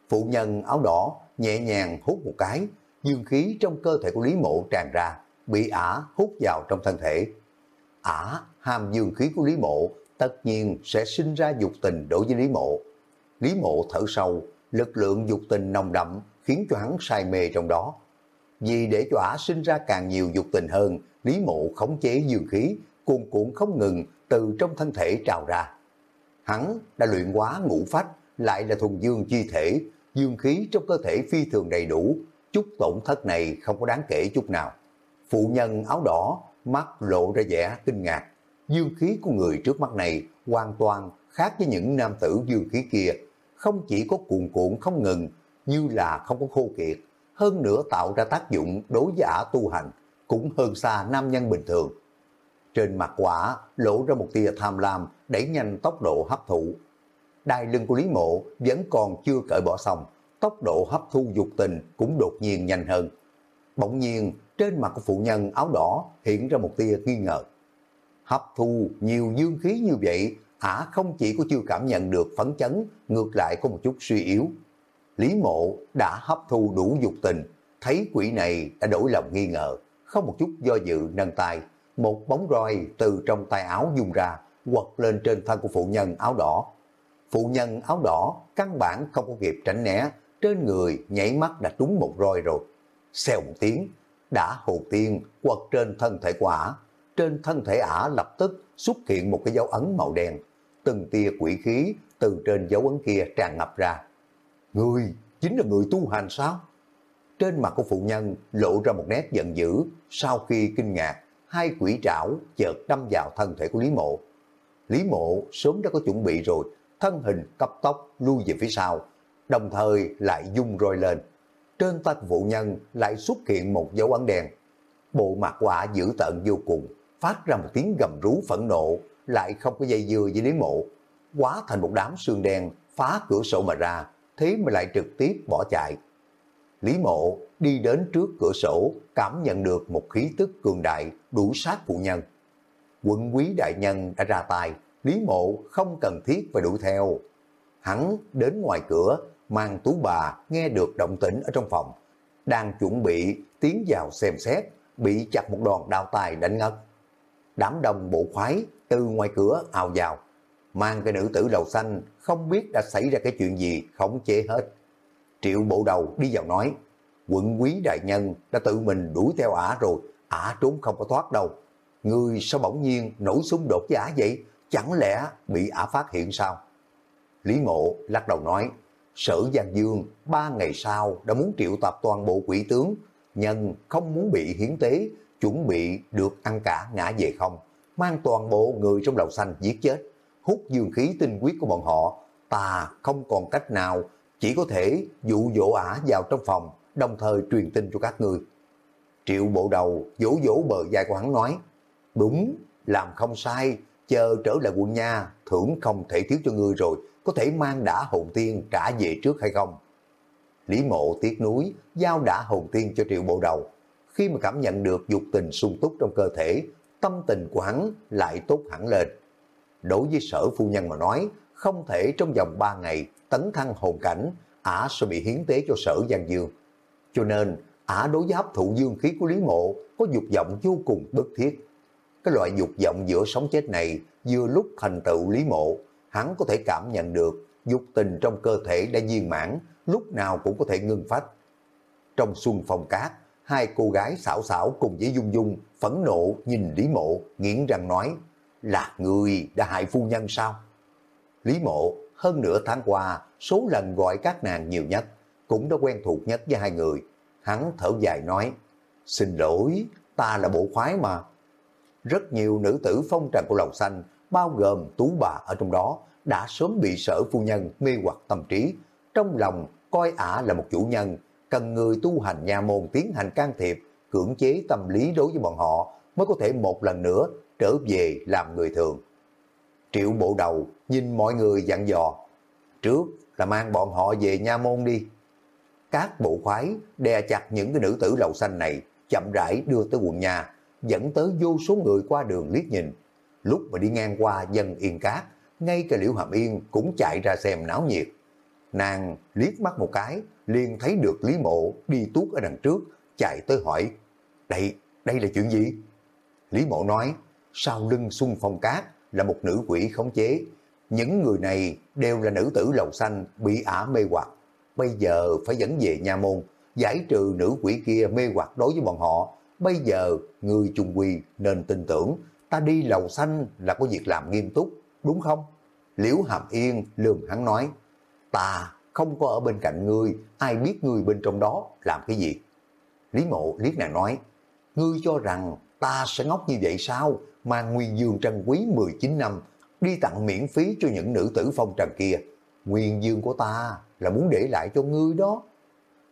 Phụ nhân áo đỏ nhẹ nhàng hút một cái, dương khí trong cơ thể của Lý mộ tràn ra, bị ả hút vào trong thân thể. Ả ham dương khí của Lý mộ, tất nhiên sẽ sinh ra dục tình đối với Lý mộ. Lý mộ thở sâu, lực lượng dục tình nồng đậm khiến cho hắn say mê trong đó. Vì để cho ả sinh ra càng nhiều dục tình hơn, Lý mộ khống chế dương khí, cuồn cuộn không ngừng từ trong thân thể trào ra. Hắn đã luyện quá ngũ phách, lại là thùng dương chi thể, dương khí trong cơ thể phi thường đầy đủ, chút tổn thất này không có đáng kể chút nào. Phụ nhân áo đỏ, mắt lộ ra vẻ kinh ngạc. Dương khí của người trước mắt này hoàn toàn khác với những nam tử dương khí kia, không chỉ có cuồn cuộn không ngừng, như là không có khô kiệt, hơn nữa tạo ra tác dụng đối với ả tu hành, cũng hơn xa nam nhân bình thường. Trên mặt quả lộ ra một tia tham lam, đẩy nhanh tốc độ hấp thụ. Đai lưng của Lý Mộ vẫn còn chưa cởi bỏ xong, tốc độ hấp thu dục tình cũng đột nhiên nhanh hơn. Bỗng nhiên, trên mặt của phụ nhân áo đỏ hiện ra một tia nghi ngờ. Hấp thu nhiều dương khí như vậy, ả không chỉ có chưa cảm nhận được phấn chấn, ngược lại có một chút suy yếu. Lý mộ đã hấp thu đủ dục tình, thấy quỷ này đã đổi lòng nghi ngờ, không một chút do dự nâng tay, một bóng roi từ trong tay áo dùng ra, quật lên trên thân của phụ nhân áo đỏ. Phụ nhân áo đỏ căn bản không có kịp tránh né, trên người nhảy mắt đã trúng một roi rồi. Xèo một tiếng, đã hồ tiên quật trên thân thể quả. Trên thân thể ả lập tức xuất hiện một cái dấu ấn màu đen. Từng tia quỷ khí từ trên dấu ấn kia tràn ngập ra. Người chính là người tu hành sao? Trên mặt của phụ nhân lộ ra một nét giận dữ, sau khi kinh ngạc, hai quỷ trảo chợt đâm vào thân thể của Lý Mộ. Lý Mộ sớm đã có chuẩn bị rồi, thân hình cấp tốc lui về phía sau, đồng thời lại dung roi lên. Trên tay phụ nhân lại xuất hiện một dấu ấn đen. Bộ mặt quả dữ tợn vô cùng, phát ra một tiếng gầm rú phẫn nộ, lại không có dây dưa với Lý Mộ. Quá thành một đám xương đen, phá cửa sổ mà ra, thế mà lại trực tiếp bỏ chạy. Lý Mộ đi đến trước cửa sổ, cảm nhận được một khí tức cường đại đủ sát phụ nhân. Quận quý đại nhân đã ra tay, Lý Mộ không cần thiết phải đuổi theo. Hắn đến ngoài cửa, mang tú bà nghe được động tĩnh ở trong phòng, đang chuẩn bị tiến vào xem xét, bị chặt một đòn đao tài đánh ngất. Đám đông bộ khoái từ ngoài cửa ào vào, mang cái nữ tử đầu xanh không biết đã xảy ra cái chuyện gì khống chế hết. Triệu bộ đầu đi vào nói, quận quý đại nhân đã tự mình đuổi theo ả rồi, ả trốn không có thoát đâu. Người sao bỗng nhiên nổi xung đột với ả vậy? Chẳng lẽ bị ả phát hiện sao? Lý ngộ lắc đầu nói, Sở Giang Dương ba ngày sau đã muốn triệu tập toàn bộ quỷ tướng, nhân không muốn bị hiến tế, chuẩn bị được ăn cả ngã về không, mang toàn bộ người trong lầu xanh giết chết, hút dương khí tinh huyết của bọn họ, ta không còn cách nào, chỉ có thể dụ dỗ ả vào trong phòng, đồng thời truyền tin cho các người. Triệu bộ đầu vỗ vỗ bờ dài của hắn nói, đúng, làm không sai, chờ trở lại quận nha, thưởng không thể thiếu cho ngươi rồi, có thể mang đã hồn tiên trả về trước hay không? Lý mộ tiếc núi, giao đã hồn tiên cho triệu bộ đầu. Khi mà cảm nhận được dục tình sung túc trong cơ thể, tâm tình của hắn lại tốt hẳn lên. Đối với sở phu nhân mà nói, không thể trong vòng 3 ngày tấn thăng hồn cảnh, ả sẽ bị hiến tế cho sở Giang Dương. Cho nên, ả đối với hấp thụ dương khí của Lý Mộ có dục vọng vô cùng bất thiết. Cái loại dục vọng giữa sống chết này vừa lúc thành tựu Lý Mộ, hắn có thể cảm nhận được dục tình trong cơ thể đã viên mãn, lúc nào cũng có thể ngưng phách. Trong xuân phòng cát, hai cô gái xảo xảo cùng với Dung Dung phẫn nộ nhìn Lý Mộ, nghiến răng nói, là người đã hại phu nhân sao? Lý Mộ hơn nửa tháng qua, số lần gọi các nàng nhiều nhất, cũng đã quen thuộc nhất với hai người. Hắn thở dài nói, xin lỗi, ta là bộ khoái mà. Rất nhiều nữ tử phong trần của lầu xanh, bao gồm tú bà ở trong đó, đã sớm bị sở phu nhân mê hoặc tâm trí. Trong lòng coi ả là một chủ nhân, cần người tu hành nha môn tiến hành can thiệp, cưỡng chế tâm lý đối với bọn họ mới có thể một lần nữa trở về làm người thường. Triệu bộ đầu nhìn mọi người dặn dò, trước là mang bọn họ về nha môn đi. Các bộ khoái đè chặt những cái nữ tử lầu xanh này, chậm rãi đưa tới quận nhà, dẫn tới vô số người qua đường liếc nhìn. Lúc mà đi ngang qua dân yên cát, ngay cả liễu hàm yên cũng chạy ra xem náo nhiệt. Nàng liếc mắt một cái, liền thấy được Lý Mộ đi tuốt ở đằng trước, chạy tới hỏi, đây, đây là chuyện gì? Lý Mộ nói, sau lưng Xuân Phong Cát là một nữ quỷ khống chế. Những người này đều là nữ tử lầu xanh bị ả mê hoặc. Bây giờ phải dẫn về nhà môn, giải trừ nữ quỷ kia mê hoặc đối với bọn họ. Bây giờ người trùng quy nên tin tưởng ta đi lầu xanh là có việc làm nghiêm túc, đúng không? Liễu Hàm Yên lườm hắn nói, ta không có ở bên cạnh ngươi, ai biết ngươi bên trong đó làm cái gì? Lý Mộ liếc nàng nói, ngươi cho rằng ta sẽ ngốc như vậy sao? Mang Nguyên Dương trân quý 19 năm, đi tặng miễn phí cho những nữ tử phong trần kia. Nguyên Dương của ta là muốn để lại cho ngươi đó.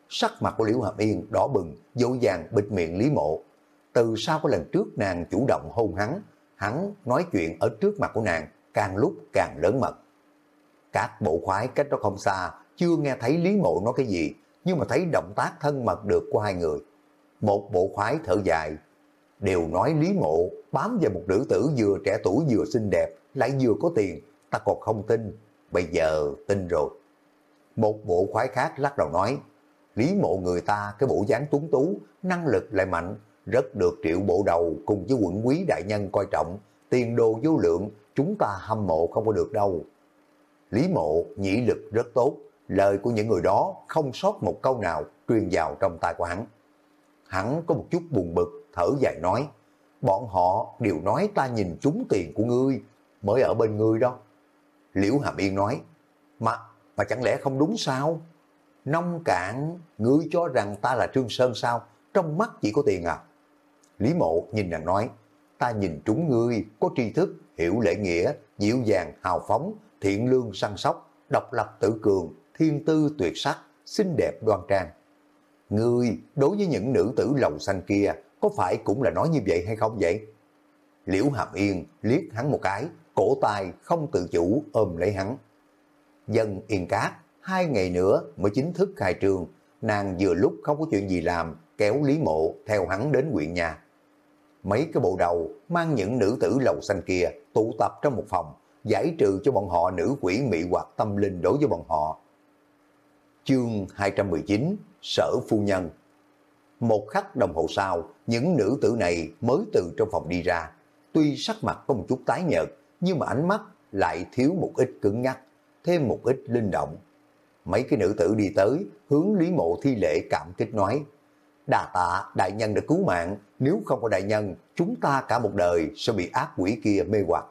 Sắc mặt của Liễu Hàm Yên đỏ bừng, dỗ dàng bịt miệng Lý Mộ. Từ sau cái lần trước nàng chủ động hôn hắn, hắn nói chuyện ở trước mặt của nàng càng lúc càng lớn mật. Các bộ khoái cách đó không xa, chưa nghe thấy Lý Mộ nói cái gì, nhưng mà thấy động tác thân mật được của hai người. Một bộ khoái thở dài, đều nói Lý Mộ bám vào một nữ tử vừa trẻ tuổi vừa xinh đẹp, lại vừa có tiền, ta còn không tin, bây giờ tin rồi. Một bộ khoái khác lắc đầu nói, Lý Mộ người ta cái bộ dáng tuấn tú, năng lực lại mạnh, rất được triệu bộ đầu cùng với quận quý đại nhân coi trọng, tiền đồ vô lượng, chúng ta hâm mộ không có được đâu. Lý Mộ nhĩ lực rất tốt, lời của những người đó không sót một câu nào truyền vào trong tai của hắn. Hắn có một chút buồn bực, thở dài nói, bọn họ đều nói ta nhìn trúng tiền của ngươi, mới ở bên ngươi đó. Liễu Hàm Yên nói, mà, mà chẳng lẽ không đúng sao? Nông cạn, ngươi cho rằng ta là Trương Sơn sao? Trong mắt chỉ có tiền à? Lý Mộ nhìn nàng nói, ta nhìn trúng ngươi, có tri thức, hiểu lễ nghĩa, dịu dàng, hào phóng, thiện lương săn sóc, độc lập tự cường, thiên tư tuyệt sắc, xinh đẹp đoan trang. Ngươi đối với những nữ tử lầu xanh kia có phải cũng là nói như vậy hay không vậy? Liễu Hàm Yên liếc hắn một cái, cổ tay không tự chủ ôm lấy hắn. Dân yên cát, hai ngày nữa mới chính thức khai trường nàng vừa lúc không có chuyện gì làm, kéo Lý Mộ theo hắn đến huyện nhà. Mấy cái bộ đầu mang những nữ tử lầu xanh kia tụ tập trong một phòng, giải trừ cho bọn họ nữ quỷ mị hoặc tâm linh đối với bọn họ. Chương 219 Sở Phu Nhân Một khắc đồng hồ sau, những nữ tử này mới từ trong phòng đi ra. Tuy sắc mặt có một chút tái nhợt, nhưng mà ánh mắt lại thiếu một ít cứng nhắc thêm một ít linh động. mấy cái nữ tử đi tới, hướng Lý Mộ thi lễ cảm kích nói, đà tạ đại nhân đã cứu mạng, nếu không có đại nhân, chúng ta cả một đời sẽ bị ác quỷ kia mê hoặc.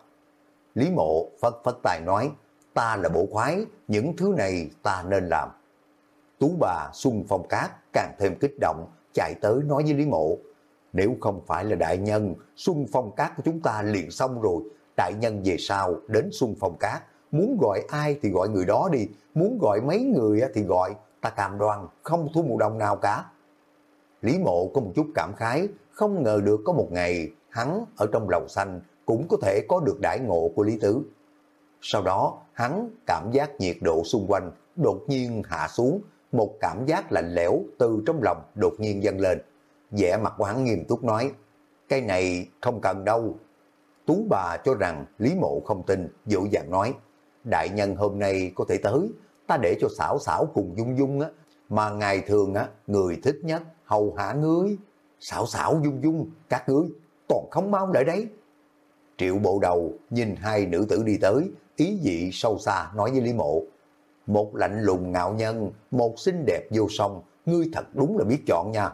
Lý Mộ phất phất tài nói, ta là bộ khoái, những thứ này ta nên làm. Tú bà Xuân Phong Cát càng thêm kích động, chạy tới nói với Lý Mộ, nếu không phải là đại nhân, Xuân Phong Cát của chúng ta liền xong rồi, đại nhân về sau đến Xuân Phong Cát, muốn gọi ai thì gọi người đó đi, muốn gọi mấy người thì gọi, ta cam đoan không thu một đồng nào cả. Lý Mộ có một chút cảm khái, không ngờ được có một ngày hắn ở trong lòng xanh cũng có thể có được đại ngộ của Lý Tứ. Sau đó, hắn cảm giác nhiệt độ xung quanh đột nhiên hạ xuống, một cảm giác lạnh lẽo từ trong lòng đột nhiên dâng lên. vẻ mặt của hắn nghiêm túc nói, cái này không cần đâu. Tú bà cho rằng Lý Mộ không tin, dỗ dàng nói, đại nhân hôm nay có thể tới, ta để cho xảo xảo cùng dung dung á, mà ngày thường á, người thích nhất hầu hạ ngươi. Xảo xảo dung dung, các ngươi, toàn không mau đợi đấy. Triệu bộ đầu nhìn hai nữ tử đi tới, ý dị sâu xa nói với Lý Mộ. Một lạnh lùng ngạo nhân, một xinh đẹp vô song, ngươi thật đúng là biết chọn nha.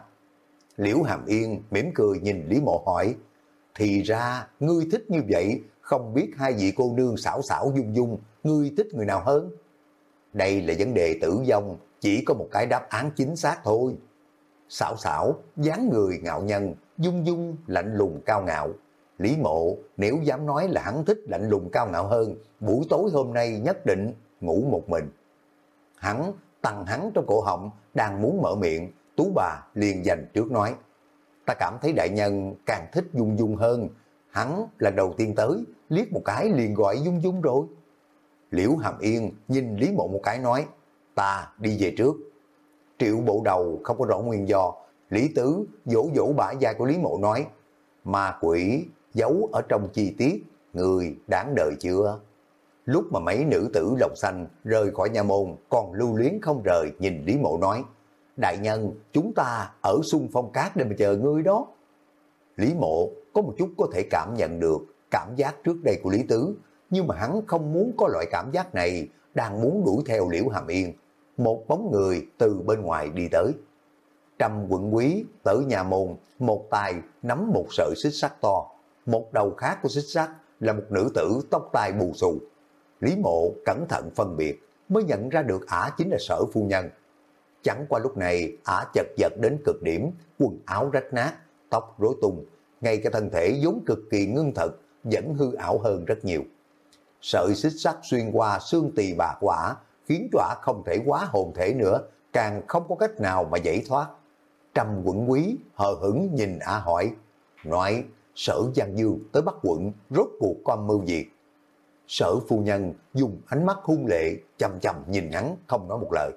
Liễu Hàm Yên mỉm cười nhìn Lý Mộ hỏi, thì ra ngươi thích như vậy, không biết hai vị cô nương xảo xảo dung dung, ngươi thích người nào hơn? Đây là vấn đề tử vong, chỉ có một cái đáp án chính xác thôi. Xảo xảo, dáng người ngạo nhân, dung dung, lạnh lùng cao ngạo. Lý mộ, nếu dám nói là hắn thích lạnh lùng cao ngạo hơn, buổi tối hôm nay nhất định ngủ một mình. Hắn, tăng hắn trong cổ họng, đang muốn mở miệng, tú bà liền dành trước nói. Ta cảm thấy đại nhân càng thích dung dung hơn. Hắn là đầu tiên tới, liếc một cái liền gọi dung dung rồi. Liễu Hàm Yên nhìn Lý Mộ một cái nói, ta đi về trước. Triệu bộ đầu không có rõ nguyên do, Lý Tứ dỗ dỗ bả vai của Lý Mộ nói, ma quỷ giấu ở trong chi tiết, người đáng đời chưa? Lúc mà mấy nữ tử lồng xanh rời khỏi nhà môn, còn lưu luyến không rời nhìn Lý Mộ nói, đại nhân, chúng ta ở xung phong cát để mà chờ ngươi đó. Lý Mộ có một chút có thể cảm nhận được cảm giác trước đây của Lý Tứ, nhưng mà hắn không muốn có loại cảm giác này, đang muốn đuổi theo Liễu Hàm Yên. Một bóng người từ bên ngoài đi tới. trầm quận quý tới nhà môn, một tay nắm một sợi xích sắt to, một đầu khác của xích sắt là một nữ tử tóc tai bù xù. Lý mộ cẩn thận phân biệt, mới nhận ra được ả chính là sở phu nhân. Chẳng qua lúc này ả chật vật đến cực điểm, quần áo rách nát, tóc rối tung, ngay cả thân thể vốn cực kỳ ngưng thật, vẫn hư ảo hơn rất nhiều sợi xích sắt xuyên qua xương tỳ bà quả, khiến cho ả không thể quá hồn thể nữa, càng không có cách nào mà giải thoát. Trầm quẩn quý hờ hững nhìn ả hỏi, nói sở Giang Dương tới Bắc quận rốt cuộc có âm mưu gì. Sở phu nhân dùng ánh mắt hung lệ chầm chầm nhìn hắn không nói một lời.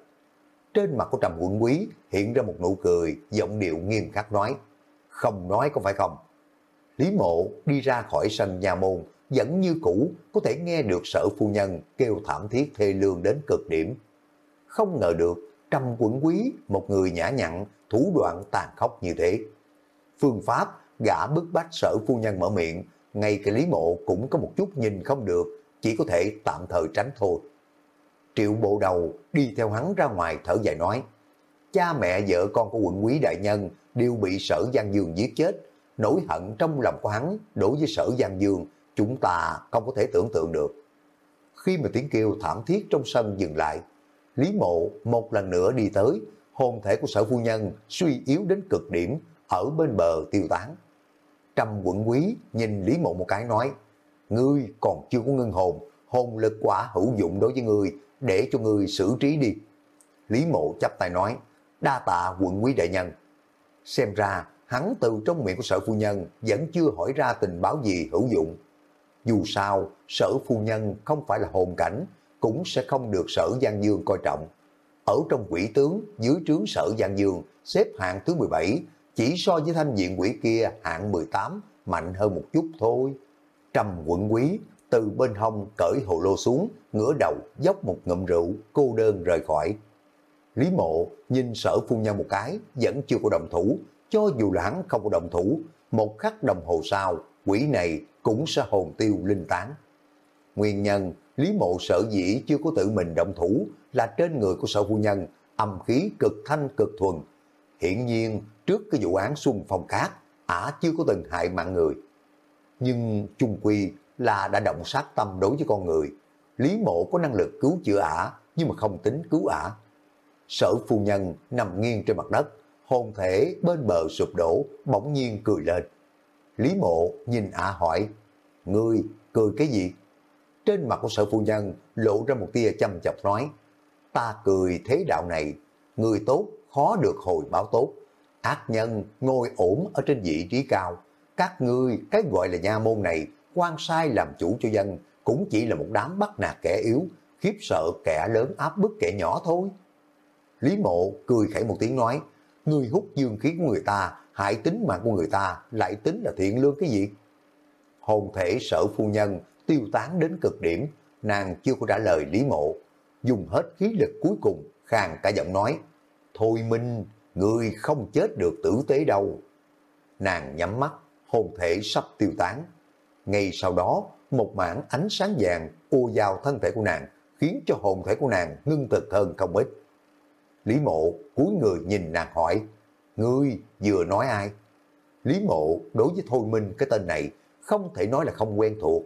Trên mặt của Trầm quận quý hiện ra một nụ cười, giọng điệu nghiêm khắc nói, không nói có phải không? Lý mộ đi ra khỏi sân nhà môn, vẫn như cũ có thể nghe được sở phu nhân kêu thảm thiết thê lương đến cực điểm. Không ngờ được Trầm quận quý, một người nhã nhặn, thủ đoạn tàn khốc như thế. Phương pháp gã bức bách sở phu nhân mở miệng, ngay cả lý mộ cũng có một chút nhìn không được, chỉ có thể tạm thời tránh thôi. Triệu bộ đầu đi theo hắn ra ngoài thở dài nói, cha mẹ vợ con của quận quý đại nhân đều bị sở Giang Dương giết chết, nỗi hận trong lòng của hắn đối với sở Giang Dương chúng ta không có thể tưởng tượng được. Khi mà tiếng kêu thảm thiết trong sân dừng lại, Lý Mộ một lần nữa đi tới, hồn thể của sở phu nhân suy yếu đến cực điểm, ở bên bờ tiêu tán. Trầm quận quý nhìn Lý Mộ một cái nói, ngươi còn chưa có ngưng hồn, hồn lực quả hữu dụng đối với ngươi, để cho ngươi xử trí đi. Lý Mộ chấp tay nói, đa tạ quận quý đại nhân. Xem ra, hắn từ trong miệng của sở phu nhân vẫn chưa hỏi ra tình báo gì hữu dụng. Dù sao, sở phu nhân không phải là hồn cảnh, cũng sẽ không được sở Giang Dương coi trọng. Ở trong quỷ tướng, dưới trướng sở Giang Dương, xếp hạng thứ 17, chỉ so với thanh diện quỷ kia hạng 18, mạnh hơn một chút thôi. Trầm quận quý, từ bên hông cởi hồ lô xuống, ngửa đầu, dốc một ngụm rượu, cô đơn rời khỏi. Lý mộ nhìn sở phu nhân một cái, vẫn chưa có đồng thủ, cho dù là hắn không có đồng thủ, một khắc đồng hồ sau, quỷ này cũng sẽ hồn tiêu linh tán. Nguyên nhân Lý Mộ sở dĩ chưa có tự mình động thủ là trên người của sở phu nhân, âm khí cực thanh cực thuần. Hiển nhiên, trước cái vụ án Xuân Phong Cát, ả chưa có từng hại mạng người. Nhưng chung quy là đã động sát tâm đối với con người. Lý mộ có năng lực cứu chữa ả, nhưng mà không tính cứu ả. Sở phu nhân nằm nghiêng trên mặt đất, hồn thể bên bờ sụp đổ, bỗng nhiên cười lên. Lý mộ nhìn ả hỏi, Ngươi cười cái gì? Trên mặt của sở phu nhân lộ ra một tia chăm chọc nói, ta cười thế đạo này, người tốt khó được hồi báo tốt, ác nhân ngồi ổn ở trên vị trí cao, các ngươi cái gọi là nha môn này quan sai làm chủ cho dân cũng chỉ là một đám bắt nạt kẻ yếu, khiếp sợ kẻ lớn áp bức kẻ nhỏ thôi. Lý mộ cười khẩy một tiếng nói, người hút dương khí của người ta, hại tính mạng của người ta, lại tính là thiện lương cái gì? Hồn thể sở phu nhân tiêu tán đến cực điểm, nàng chưa có trả lời Lý mộ, dùng hết khí lực cuối cùng, khàng cả giọng nói, Thôi Minh, người không chết được tử tế đâu. Nàng nhắm mắt, hồn thể sắp tiêu tán. Ngay sau đó, một mảng ánh sáng vàng ô vào thân thể của nàng, khiến cho hồn thể của nàng ngưng thực hơn không ít. Lý mộ cúi người nhìn nàng hỏi, Ngươi vừa nói ai? Lý mộ đối với Thôi Minh cái tên này không thể nói là không quen thuộc.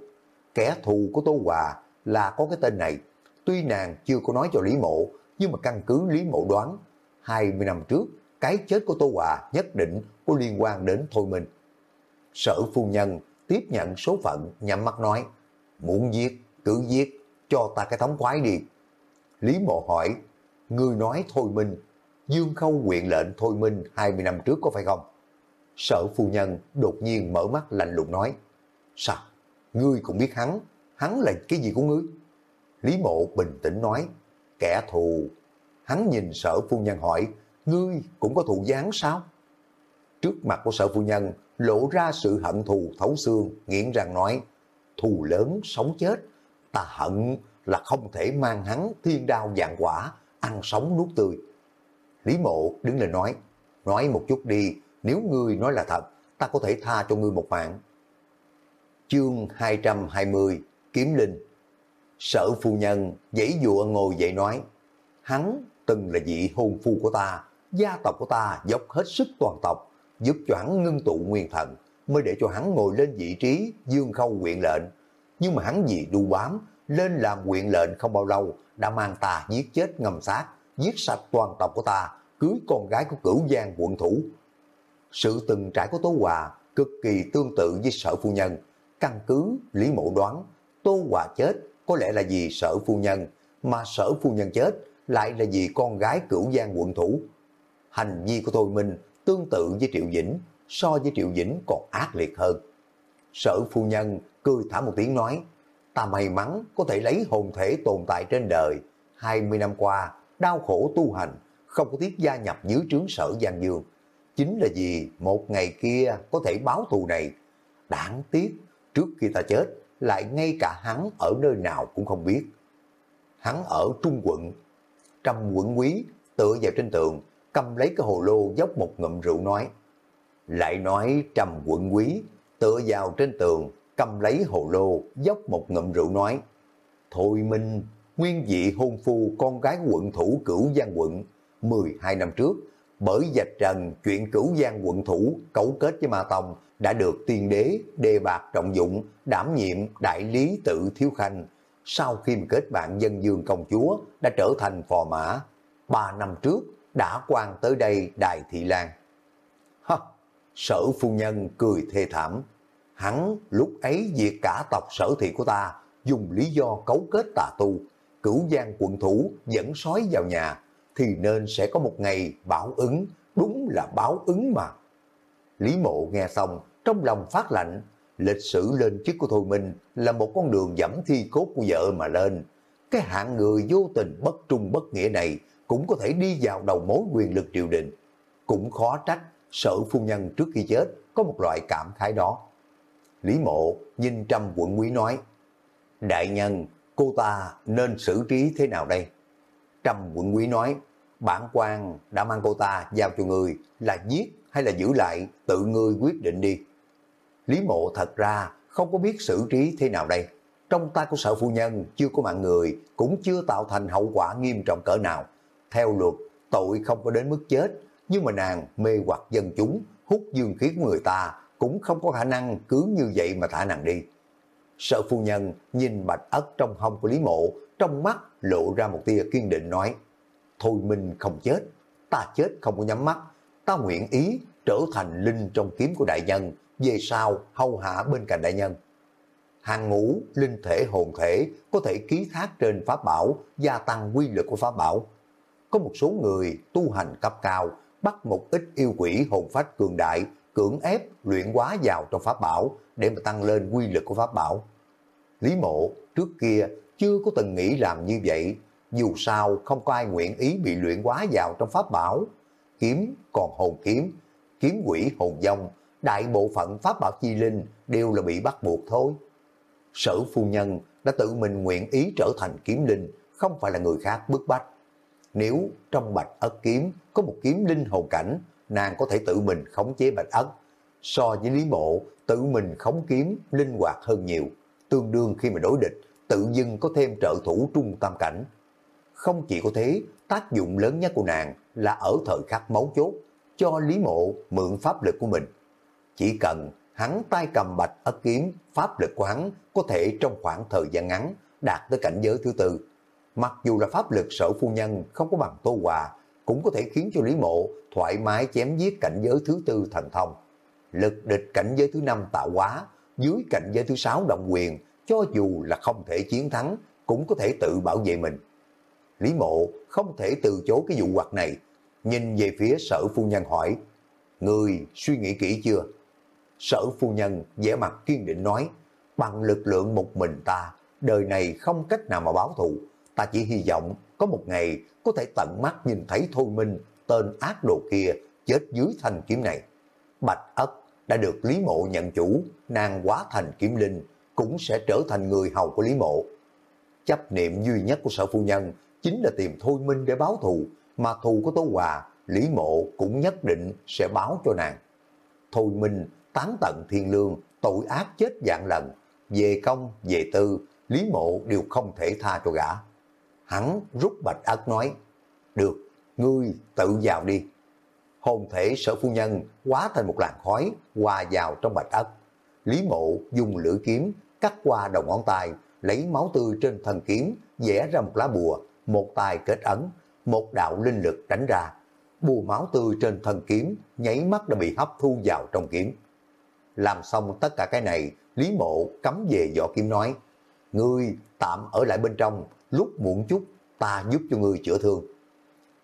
Kẻ thù của Tô Hòa là có cái tên này. Tuy nàng chưa có nói cho Lý mộ, nhưng mà căn cứ Lý mộ đoán, 20 năm trước, cái chết của Tô Hòa nhất định có liên quan đến Thôi Minh. Sở phu nhân tiếp nhận số phận nhắm mắt nói, muốn giết, cứ giết, cho ta cái thống khoái đi. Lý mộ hỏi, người nói Thôi Minh, Dương Khâu quyện lệnh Thôi Minh 20 năm trước có phải không? Sở phu nhân đột nhiên mở mắt lạnh lùng nói, sao? Ngươi cũng biết hắn, hắn là cái gì của ngươi? Lý mộ bình tĩnh nói, kẻ thù. Hắn nhìn sở phu nhân hỏi, ngươi cũng có thù gián sao? Trước mặt của sở phu nhân lộ ra sự hận thù thấu xương, nghiến răng nói, thù lớn sống chết, ta hận là không thể mang hắn thiên đao dạng quả, ăn sống nuốt tươi. Lý mộ đứng lên nói, nói một chút đi, nếu ngươi nói là thật, ta có thể tha cho ngươi một mạng. Chương 220 Kiếm Linh Sở phu nhân dãy dụa ngồi dậy nói, hắn từng là vị hôn phu của ta, gia tộc của ta dốc hết sức toàn tộc, giúp cho hắn ngưng tụ nguyên thần, mới để cho hắn ngồi lên vị trí dương khâu quyện lệnh. Nhưng mà hắn vì đu bám, lên làm quyện lệnh không bao lâu, đã mang ta giết chết ngầm sát, giết sạch toàn tộc của ta, cưới con gái của cửu giang quận thủ. Sự từng trải của Tố Hòa cực kỳ tương tự với sở phu nhân, căn cứ Lý Mộ đoán, Tô Hòa chết có lẽ là vì sở phu nhân, mà sở phu nhân chết lại là vì con gái cửu giang quận thủ. Hành vi của Thôi Minh tương tự với Triệu Dĩnh, so với Triệu Dĩnh còn ác liệt hơn. Sở phu nhân cười thả một tiếng nói, ta may mắn có thể lấy hồn thể tồn tại trên đời. 20 năm qua, đau khổ tu hành, không có tiếc gia nhập dưới trướng sở Giang Dương. Chính là vì một ngày kia có thể báo thù này. Đáng tiếc, trước khi ta chết, lại ngay cả hắn ở nơi nào cũng không biết. Hắn ở Trung quận, trầm quận quý, tựa vào trên tường, cầm lấy cái hồ lô dốc một ngụm rượu nói. Lại nói trầm quận quý, tựa vào trên tường, cầm lấy hồ lô, dốc một ngụm rượu nói. Thôi Minh, nguyên vị hôn phu con gái quận thủ cửu giang quận, 12 năm trước, bởi dạch trần chuyện cửu giang quận thủ cấu kết với Ma Tông đã được tiên đế đề bạc trọng dụng đảm nhiệm đại lý tự thiếu khanh. Sau khi kết bạn dân dương công chúa đã trở thành phò mã, ba năm trước đã quan tới đây Đài Thị Lan. Ha, sở phu nhân cười thê thảm. Hắn lúc ấy diệt cả tộc sở thị của ta, dùng lý do cấu kết tà tu, cửu giang quận thủ dẫn sói vào nhà, thì nên sẽ có một ngày báo ứng, đúng là báo ứng mà. Lý mộ nghe xong, trong lòng phát lạnh, lịch sử lên chức của Thôi Minh là một con đường dẫm thi cốt của vợ mà lên. Cái hạng người vô tình bất trung bất nghĩa này cũng có thể đi vào đầu mối quyền lực triều đình. Cũng khó trách sở phu nhân trước khi chết có một loại cảm khái đó. Lý mộ nhìn trăm quận quý nói, Đại nhân, cô ta nên xử trí thế nào đây? Trầm quận quý nói, bản quan đã mang cô ta giao cho người là giết hay là giữ lại, tự ngươi quyết định đi. Lý mộ thật ra không có biết xử trí thế nào đây. trong tay của sở phu nhân chưa có mạng người, cũng chưa tạo thành hậu quả nghiêm trọng cỡ nào. Theo luật, tội không có đến mức chết, nhưng mà nàng mê hoặc dân chúng, hút dương khí của người ta, cũng không có khả năng cứ như vậy mà thả nàng đi. sợ phu nhân nhìn bạch ất trong hông của Lý Mộ, trong mắt lộ ra một tia kiên định nói, Thôi mình không chết, ta chết không có nhắm mắt, ta nguyện ý trở thành linh trong kiếm của đại nhân, về sau hầu hạ bên cạnh đại nhân. Hàng ngũ, linh thể hồn thể có thể ký thác trên pháp bảo, gia tăng quy lực của pháp bảo. Có một số người tu hành cấp cao, bắt một ít yêu quỷ hồn phách cường đại, cưỡng ép luyện hóa vào trong pháp bảo để mà tăng lên quy lực của pháp bảo. Lý mộ trước kia chưa có từng nghĩ làm như vậy, dù sao không có ai nguyện ý bị luyện hóa vào trong pháp bảo. Kiếm còn hồn kiếm, kiếm quỷ hồn dông, đại bộ phận pháp bảo chi linh đều là bị bắt buộc thôi. Sở phu nhân đã tự mình nguyện ý trở thành kiếm linh, không phải là người khác bức bách. Nếu trong bạch ất kiếm có một kiếm linh hồn cảnh, nàng có thể tự mình khống chế bạch ất. So với Lý Mộ, tự mình khống kiếm linh hoạt hơn nhiều, tương đương khi mà đối địch, tự dưng có thêm trợ thủ trung tam cảnh. Không chỉ có thế, tác dụng lớn nhất của nàng là ở thời khắc máu chốt, cho Lý Mộ mượn pháp lực của mình. Chỉ cần hắn tay cầm bạch ất kiếm, pháp lực của hắn có thể trong khoảng thời gian ngắn đạt tới cảnh giới thứ tư. Mặc dù là pháp lực sở phu nhân không có bằng Tô Hòa, cũng có thể khiến cho Lý Mộ thoải mái chém giết cảnh giới thứ tư thần thông. Lực địch cảnh giới thứ năm tạo hóa, dưới cảnh giới thứ sáu động quyền, cho dù là không thể chiến thắng, cũng có thể tự bảo vệ mình. Lý Mộ không thể từ chối cái vụ hoạt này, nhìn về phía sở phu nhân hỏi, Người suy nghĩ kỹ chưa? Sở phu nhân vẻ mặt kiên định nói, bằng lực lượng một mình ta, đời này không cách nào mà báo thù. Ta chỉ hy vọng có một ngày có thể tận mắt nhìn thấy Thôi Minh, tên ác đồ kia, chết dưới thanh kiếm này. Bạch Ất đã được Lý Mộ nhận chủ, nàng quá thành kiếm linh, cũng sẽ trở thành người hầu của Lý Mộ. Chấp niệm duy nhất của sở phu nhân chính là tìm Thôi Minh để báo thù, mà thù của Tố Hòa, Lý Mộ cũng nhất định sẽ báo cho nàng. Thôi Minh tán tận thiên lương, tội ác chết dạng lần, về công, về tư, Lý Mộ đều không thể tha cho gã. Hắn rút bạch ất nói, được, ngươi tự vào đi. Hồn thể sở phu nhân quá thành một làn khói, hòa vào trong bạch ất. Lý Mộ dùng lưỡi kiếm cắt qua đầu ngón tay, lấy máu tươi trên thân kiếm, vẽ ra một lá bùa, một tay kết ấn, một đạo linh lực đánh ra. Bùa máu tươi trên thân kiếm nháy mắt đã bị hấp thu vào trong kiếm. Làm xong tất cả cái này, Lý Mộ cắm về võ kiếm nói, Ngươi tạm ở lại bên trong, lúc muộn chút, ta giúp cho ngươi chữa thương.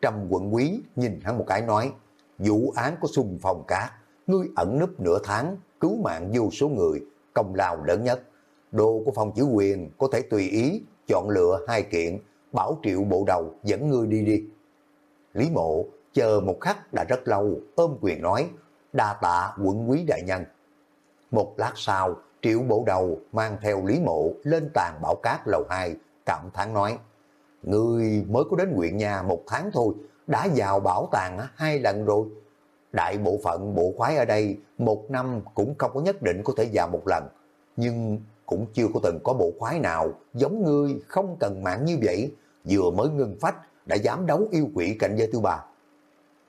Trầm quận quý nhìn hắn một cái nói, vụ án có xung phòng cá, ngươi ẩn núp nửa tháng, cứu mạng vô số người, công lao lớn nhất. Đồ của phòng chữ quyền có thể tùy ý, chọn lựa hai kiện, bảo triệu bộ đầu dẫn ngươi đi đi. Lý mộ chờ một khắc đã rất lâu, ôm quyền nói, đa tạ quận quý đại nhân. Một lát sau, triệu bộ đầu mang theo Lý Mộ lên tàn bảo cát lầu 2, cảm thán nói, Người mới có đến huyện nhà một tháng thôi, đã vào bảo tàng hai lần rồi. Đại bộ phận bộ khoái ở đây một năm cũng không có nhất định có thể vào một lần, nhưng cũng chưa có từng có bộ khoái nào giống ngươi không cần mạng như vậy, vừa mới ngưng phách đã dám đấu yêu quỷ cạnh giới thứ ba.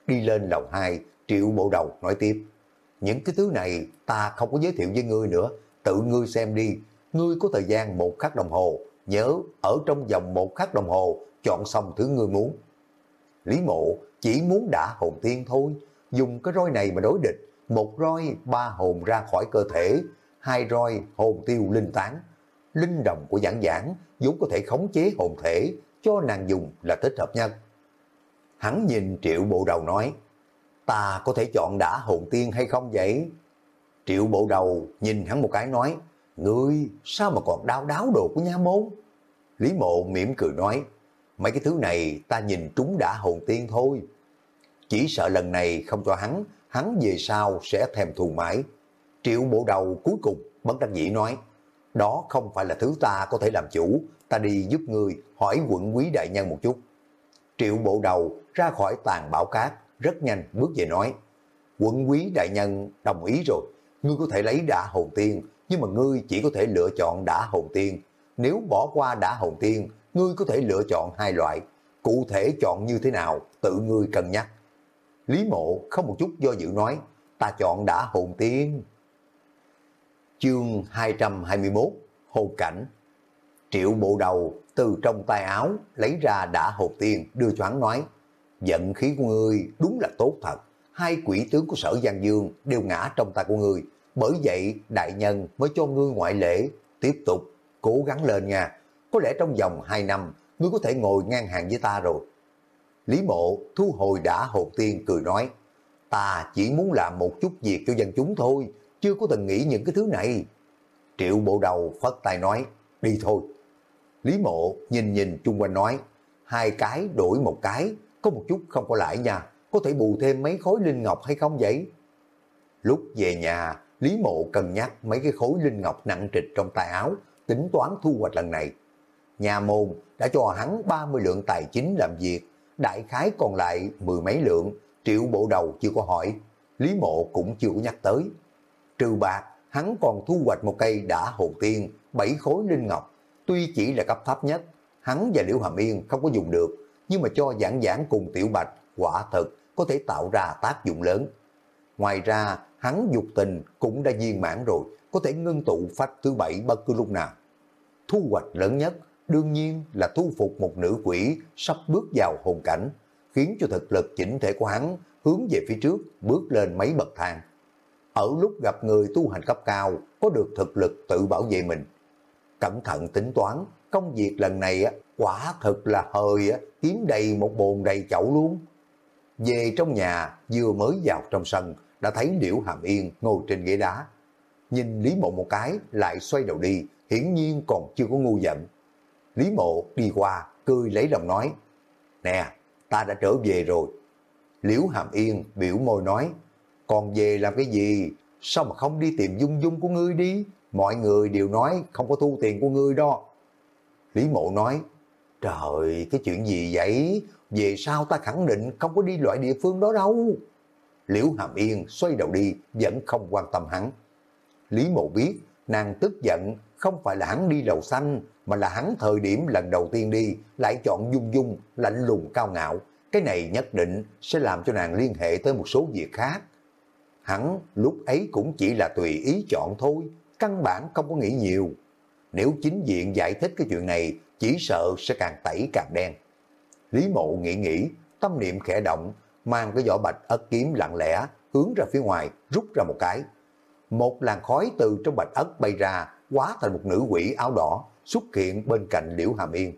Đi lên lầu 2, triệu bộ đầu nói tiếp, những cái thứ này ta không có giới thiệu với ngươi nữa, tự ngươi xem đi, ngươi có thời gian một khắc đồng hồ, nhớ ở trong vòng một khắc đồng hồ chọn xong thứ ngươi muốn. Lý mộ chỉ muốn đả hồn tiên thôi, dùng cái roi này mà đối địch, một roi ba hồn ra khỏi cơ thể, hai roi hồn tiêu linh tán. Linh đồng của giảng giảng vốn có thể khống chế hồn thể, cho nàng dùng là thích hợp nhất. Hắn nhìn triệu bộ đầu nói, ta có thể chọn đả hồn tiên hay không vậy? Triệu bộ đầu nhìn hắn một cái nói, Ngươi sao mà còn đau đáo đồ của nha môn? Lý mộ mỉm cười nói, mấy cái thứ này ta nhìn trúng đã hồn tiên thôi. Chỉ sợ lần này không cho hắn, hắn về sau sẽ thèm thù mãi. Triệu bộ đầu cuối cùng bất đắc dĩ nói, đó không phải là thứ ta có thể làm chủ, ta đi giúp ngươi hỏi quận quý đại nhân một chút. Triệu bộ đầu ra khỏi tàn bảo cát, rất nhanh bước về nói, quận quý đại nhân đồng ý rồi, ngươi có thể lấy đã hồn tiên, nhưng mà ngươi chỉ có thể lựa chọn đã hồn tiên nếu bỏ qua đã hồn tiên, ngươi có thể lựa chọn hai loại. Cụ thể chọn như thế nào, tự ngươi cân nhắc. Lý mộ không một chút do dự nói, ta chọn đã hồn tiên. Chương 221 hồ cảnh Triệu bộ đầu từ trong tay áo lấy ra đã hồn tiên đưa cho hắn nói Giận khí của ngươi đúng là tốt thật Hai quỷ tướng của sở Giang Dương đều ngã trong tay của ngươi Bởi vậy đại nhân mới cho ngươi ngoại lễ Tiếp tục cố gắng lên nha Có lẽ trong vòng 2 năm Ngươi có thể ngồi ngang hàng với ta rồi Lý mộ thu hồi đã hồn tiên cười nói Ta chỉ muốn làm một chút việc cho dân chúng thôi chưa có từng nghĩ những cái thứ này. Triệu bộ đầu phất tay nói, đi thôi. Lý mộ nhìn nhìn chung quanh nói, hai cái đổi một cái, có một chút không có lãi nha, có thể bù thêm mấy khối linh ngọc hay không vậy? Lúc về nhà, Lý mộ cân nhắc mấy cái khối linh ngọc nặng trịch trong tay áo, tính toán thu hoạch lần này. Nhà môn đã cho hắn 30 lượng tài chính làm việc, đại khái còn lại mười mấy lượng, triệu bộ đầu chưa có hỏi, Lý mộ cũng chưa có nhắc tới trừ bạc, hắn còn thu hoạch một cây đã hồn tiên, bảy khối linh ngọc. Tuy chỉ là cấp thấp nhất, hắn và Liễu Hàm Yên không có dùng được, nhưng mà cho giảng giảng cùng Tiểu Bạch quả thực có thể tạo ra tác dụng lớn. Ngoài ra, hắn dục tình cũng đã viên mãn rồi, có thể ngưng tụ phách thứ bảy bất cứ lúc nào. Thu hoạch lớn nhất đương nhiên là thu phục một nữ quỷ sắp bước vào hồn cảnh, khiến cho thực lực chỉnh thể của hắn hướng về phía trước bước lên mấy bậc thang ở lúc gặp người tu hành cấp cao có được thực lực tự bảo vệ mình. Cẩn thận tính toán, công việc lần này quả thực là hơi kiếm đầy một bồn đầy chậu luôn. Về trong nhà, vừa mới vào trong sân, đã thấy Liễu Hàm Yên ngồi trên ghế đá. Nhìn Lý Mộ một cái, lại xoay đầu đi, hiển nhiên còn chưa có ngu giận. Lý Mộ đi qua, cười lấy lòng nói, Nè, ta đã trở về rồi. Liễu Hàm Yên biểu môi nói, còn về làm cái gì? Sao mà không đi tìm dung dung của ngươi đi? Mọi người đều nói không có thu tiền của ngươi đó. Lý mộ nói, trời, cái chuyện gì vậy? Về sao ta khẳng định không có đi loại địa phương đó đâu. Liễu Hàm Yên xoay đầu đi, vẫn không quan tâm hắn. Lý mộ biết, nàng tức giận không phải là hắn đi đầu xanh, mà là hắn thời điểm lần đầu tiên đi, lại chọn dung dung, lạnh lùng cao ngạo. Cái này nhất định sẽ làm cho nàng liên hệ tới một số việc khác. Hắn lúc ấy cũng chỉ là tùy ý chọn thôi, căn bản không có nghĩ nhiều. Nếu chính diện giải thích cái chuyện này, chỉ sợ sẽ càng tẩy càng đen. Lý mộ nghĩ nghĩ, tâm niệm khẽ động, mang cái vỏ bạch ất kiếm lặng lẽ, hướng ra phía ngoài, rút ra một cái. Một làn khói từ trong bạch ất bay ra, quá thành một nữ quỷ áo đỏ, xuất hiện bên cạnh Liễu Hàm Yên.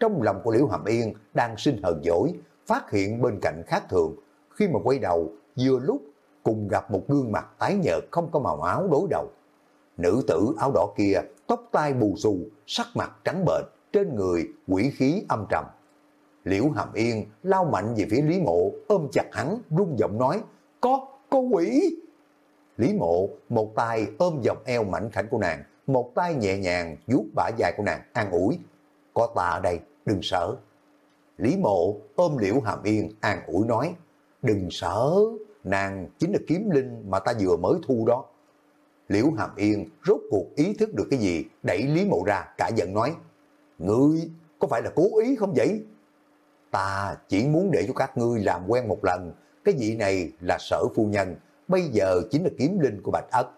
Trong lòng của Liễu Hàm Yên đang sinh hờn dỗi, phát hiện bên cạnh khác thường. Khi mà quay đầu, vừa lúc cùng gặp một gương mặt tái nhợt không có màu áo đối đầu. Nữ tử áo đỏ kia, tóc tai bù xù, sắc mặt trắng bệch, trên người quỷ khí âm trầm. Liễu Hàm Yên lao mạnh về phía Lý Mộ, ôm chặt hắn, rung giọng nói, có, có quỷ. Lý Mộ, một tay ôm dọc eo mảnh khảnh của nàng, một tay nhẹ nhàng vuốt bả dài của nàng, an ủi. Có ta ở đây, đừng sợ. Lý Mộ ôm Liễu Hàm Yên, an ủi nói, đừng sợ, nàng chính là kiếm linh mà ta vừa mới thu đó. Liễu Hàm Yên rốt cuộc ý thức được cái gì, đẩy Lý Mộ ra, cả giận nói, Ngươi có phải là cố ý không vậy? Ta chỉ muốn để cho các ngươi làm quen một lần, cái vị này là sở phu nhân, bây giờ chính là kiếm linh của Bạch Ất.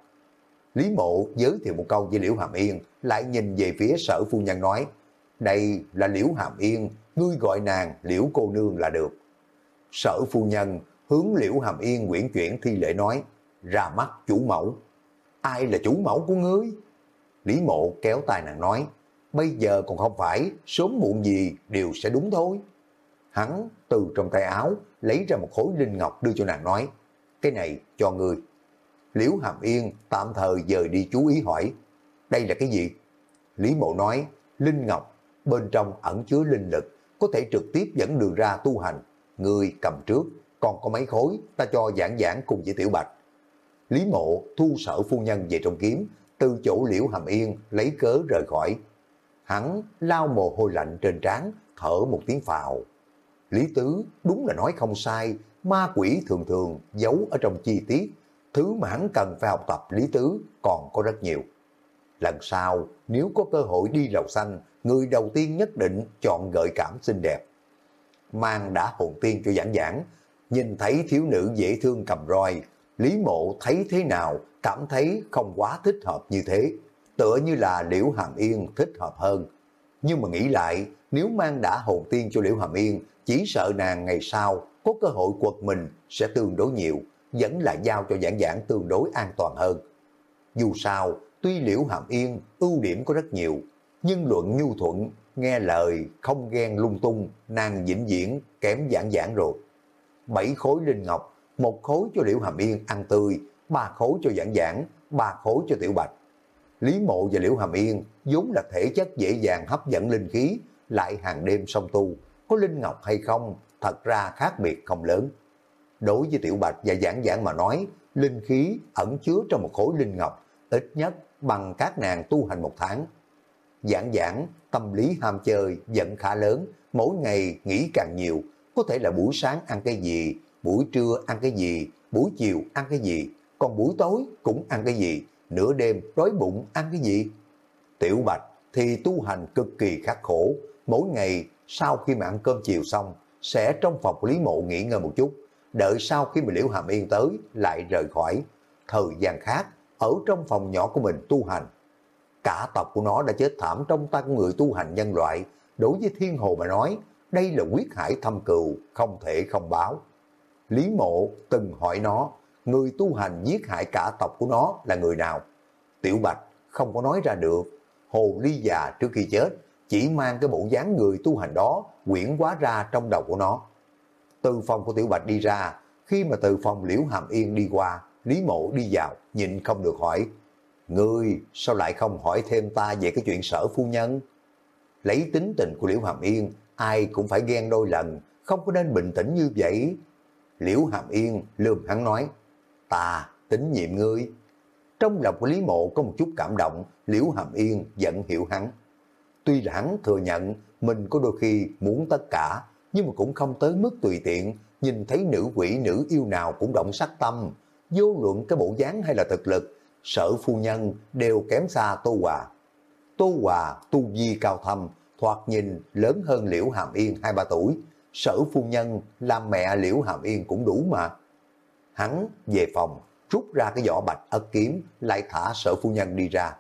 Lý Mộ giới thiệu một câu với Liễu Hàm Yên, lại nhìn về phía sở phu nhân nói, đây là Liễu Hàm Yên, ngươi gọi nàng Liễu cô nương là được. Sở phu nhân hướng liễu hàm yên quyển chuyển thi lễ nói, ra mắt chủ mẫu. Ai là chủ mẫu của ngươi? Lý mộ kéo tay nàng nói, bây giờ còn không phải, sớm muộn gì đều sẽ đúng thôi. Hắn từ trong tay áo lấy ra một khối linh ngọc đưa cho nàng nói, cái này cho ngươi. Liễu Hàm Yên tạm thời dời đi chú ý hỏi, đây là cái gì? Lý Mộ nói, Linh Ngọc, bên trong ẩn chứa linh lực, có thể trực tiếp dẫn đường ra tu hành. người cầm trước, còn có mấy khối ta cho giảng giảng cùng với Tiểu Bạch. Lý mộ thu sở phu nhân về trong kiếm, từ chỗ liễu hàm yên lấy cớ rời khỏi. Hắn lao mồ hôi lạnh trên trán, thở một tiếng phào. Lý Tứ đúng là nói không sai, ma quỷ thường thường giấu ở trong chi tiết, thứ mà hắn cần phải học tập Lý Tứ còn có rất nhiều. Lần sau, nếu có cơ hội đi lầu xanh, người đầu tiên nhất định chọn gợi cảm xinh đẹp. Mang đã hồn tiên cho giảng giảng, nhìn thấy thiếu nữ dễ thương cầm roi, Lý Mộ thấy thế nào, cảm thấy không quá thích hợp như thế, tựa như là Liễu Hàm Yên thích hợp hơn. Nhưng mà nghĩ lại, nếu mang đã hồn tiên cho Liễu Hàm Yên, chỉ sợ nàng ngày sau có cơ hội quật mình sẽ tương đối nhiều, vẫn là giao cho giảng giảng tương đối an toàn hơn. Dù sao, tuy Liễu Hàm Yên ưu điểm có rất nhiều, nhưng luận nhu thuận, nghe lời, không ghen lung tung, nàng vĩnh viễn kém giảng giảng rồi. Bảy khối linh ngọc, một khối cho Liễu Hàm Yên ăn tươi, ba khối cho giảng giảng, ba khối cho Tiểu Bạch. Lý Mộ và Liễu Hàm Yên vốn là thể chất dễ dàng hấp dẫn linh khí, lại hàng đêm song tu, có linh ngọc hay không, thật ra khác biệt không lớn. Đối với Tiểu Bạch và Giảng Giảng mà nói, linh khí ẩn chứa trong một khối linh ngọc, ít nhất bằng các nàng tu hành một tháng. Giảng Giảng, tâm lý ham chơi, giận khá lớn, mỗi ngày nghĩ càng nhiều, có thể là buổi sáng ăn cái gì, buổi trưa ăn cái gì, buổi chiều ăn cái gì, còn buổi tối cũng ăn cái gì, nửa đêm đói bụng ăn cái gì. Tiểu Bạch thì tu hành cực kỳ khắc khổ, mỗi ngày sau khi mà ăn cơm chiều xong, sẽ trong phòng Lý Mộ nghỉ ngơi một chút, đợi sau khi mà Liễu Hàm Yên tới, lại rời khỏi. Thời gian khác, ở trong phòng nhỏ của mình tu hành. Cả tộc của nó đã chết thảm trong tay của người tu hành nhân loại. Đối với thiên hồ mà nói, đây là quyết hải thâm cừu, không thể không báo. Lý Mộ từng hỏi nó, người tu hành giết hại cả tộc của nó là người nào? Tiểu Bạch không có nói ra được. Hồ Ly già trước khi chết chỉ mang cái bộ dáng người tu hành đó quyển quá ra trong đầu của nó. Từ phòng của Tiểu Bạch đi ra, khi mà từ phòng Liễu Hàm Yên đi qua, Lý Mộ đi vào, nhịn không được hỏi, Ngươi sao lại không hỏi thêm ta về cái chuyện sở phu nhân? Lấy tính tình của Liễu Hàm Yên, ai cũng phải ghen đôi lần, không có nên bình tĩnh như vậy. Liễu Hàm Yên lườm hắn nói, ta tính nhiệm ngươi. Trong lòng của Lý Mộ có một chút cảm động, Liễu Hàm Yên giận hiểu hắn. Tuy là hắn thừa nhận mình có đôi khi muốn tất cả, nhưng mà cũng không tới mức tùy tiện, nhìn thấy nữ quỷ nữ yêu nào cũng động sắc tâm. Vô luận cái bộ dáng hay là thực lực, sở phu nhân đều kém xa Tô Hòa. Tô Hòa tu vi cao thâm, thoạt nhìn lớn hơn Liễu Hàm Yên 2-3 tuổi. Sở phu nhân làm mẹ Liễu Hàm Yên cũng đủ mà. Hắn về phòng, rút ra cái vỏ bạch ất kiếm, lại thả sở phu nhân đi ra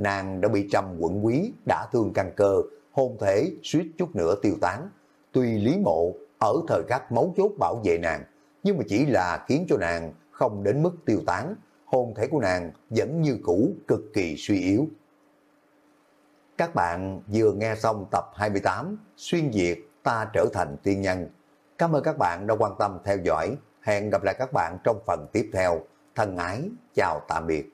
nàng đã bị trầm quận quý, đã thương căn cơ, hôn thể suýt chút nữa tiêu tán. Tuy Lý Mộ ở thời khắc mấu chốt bảo vệ nàng, nhưng mà chỉ là khiến cho nàng không đến mức tiêu tán, hôn thể của nàng vẫn như cũ cực kỳ suy yếu. Các bạn vừa nghe xong tập 28 Xuyên Việt ta trở thành tiên nhân. Cảm ơn các bạn đã quan tâm theo dõi. Hẹn gặp lại các bạn trong phần tiếp theo. Thân ái, chào tạm biệt.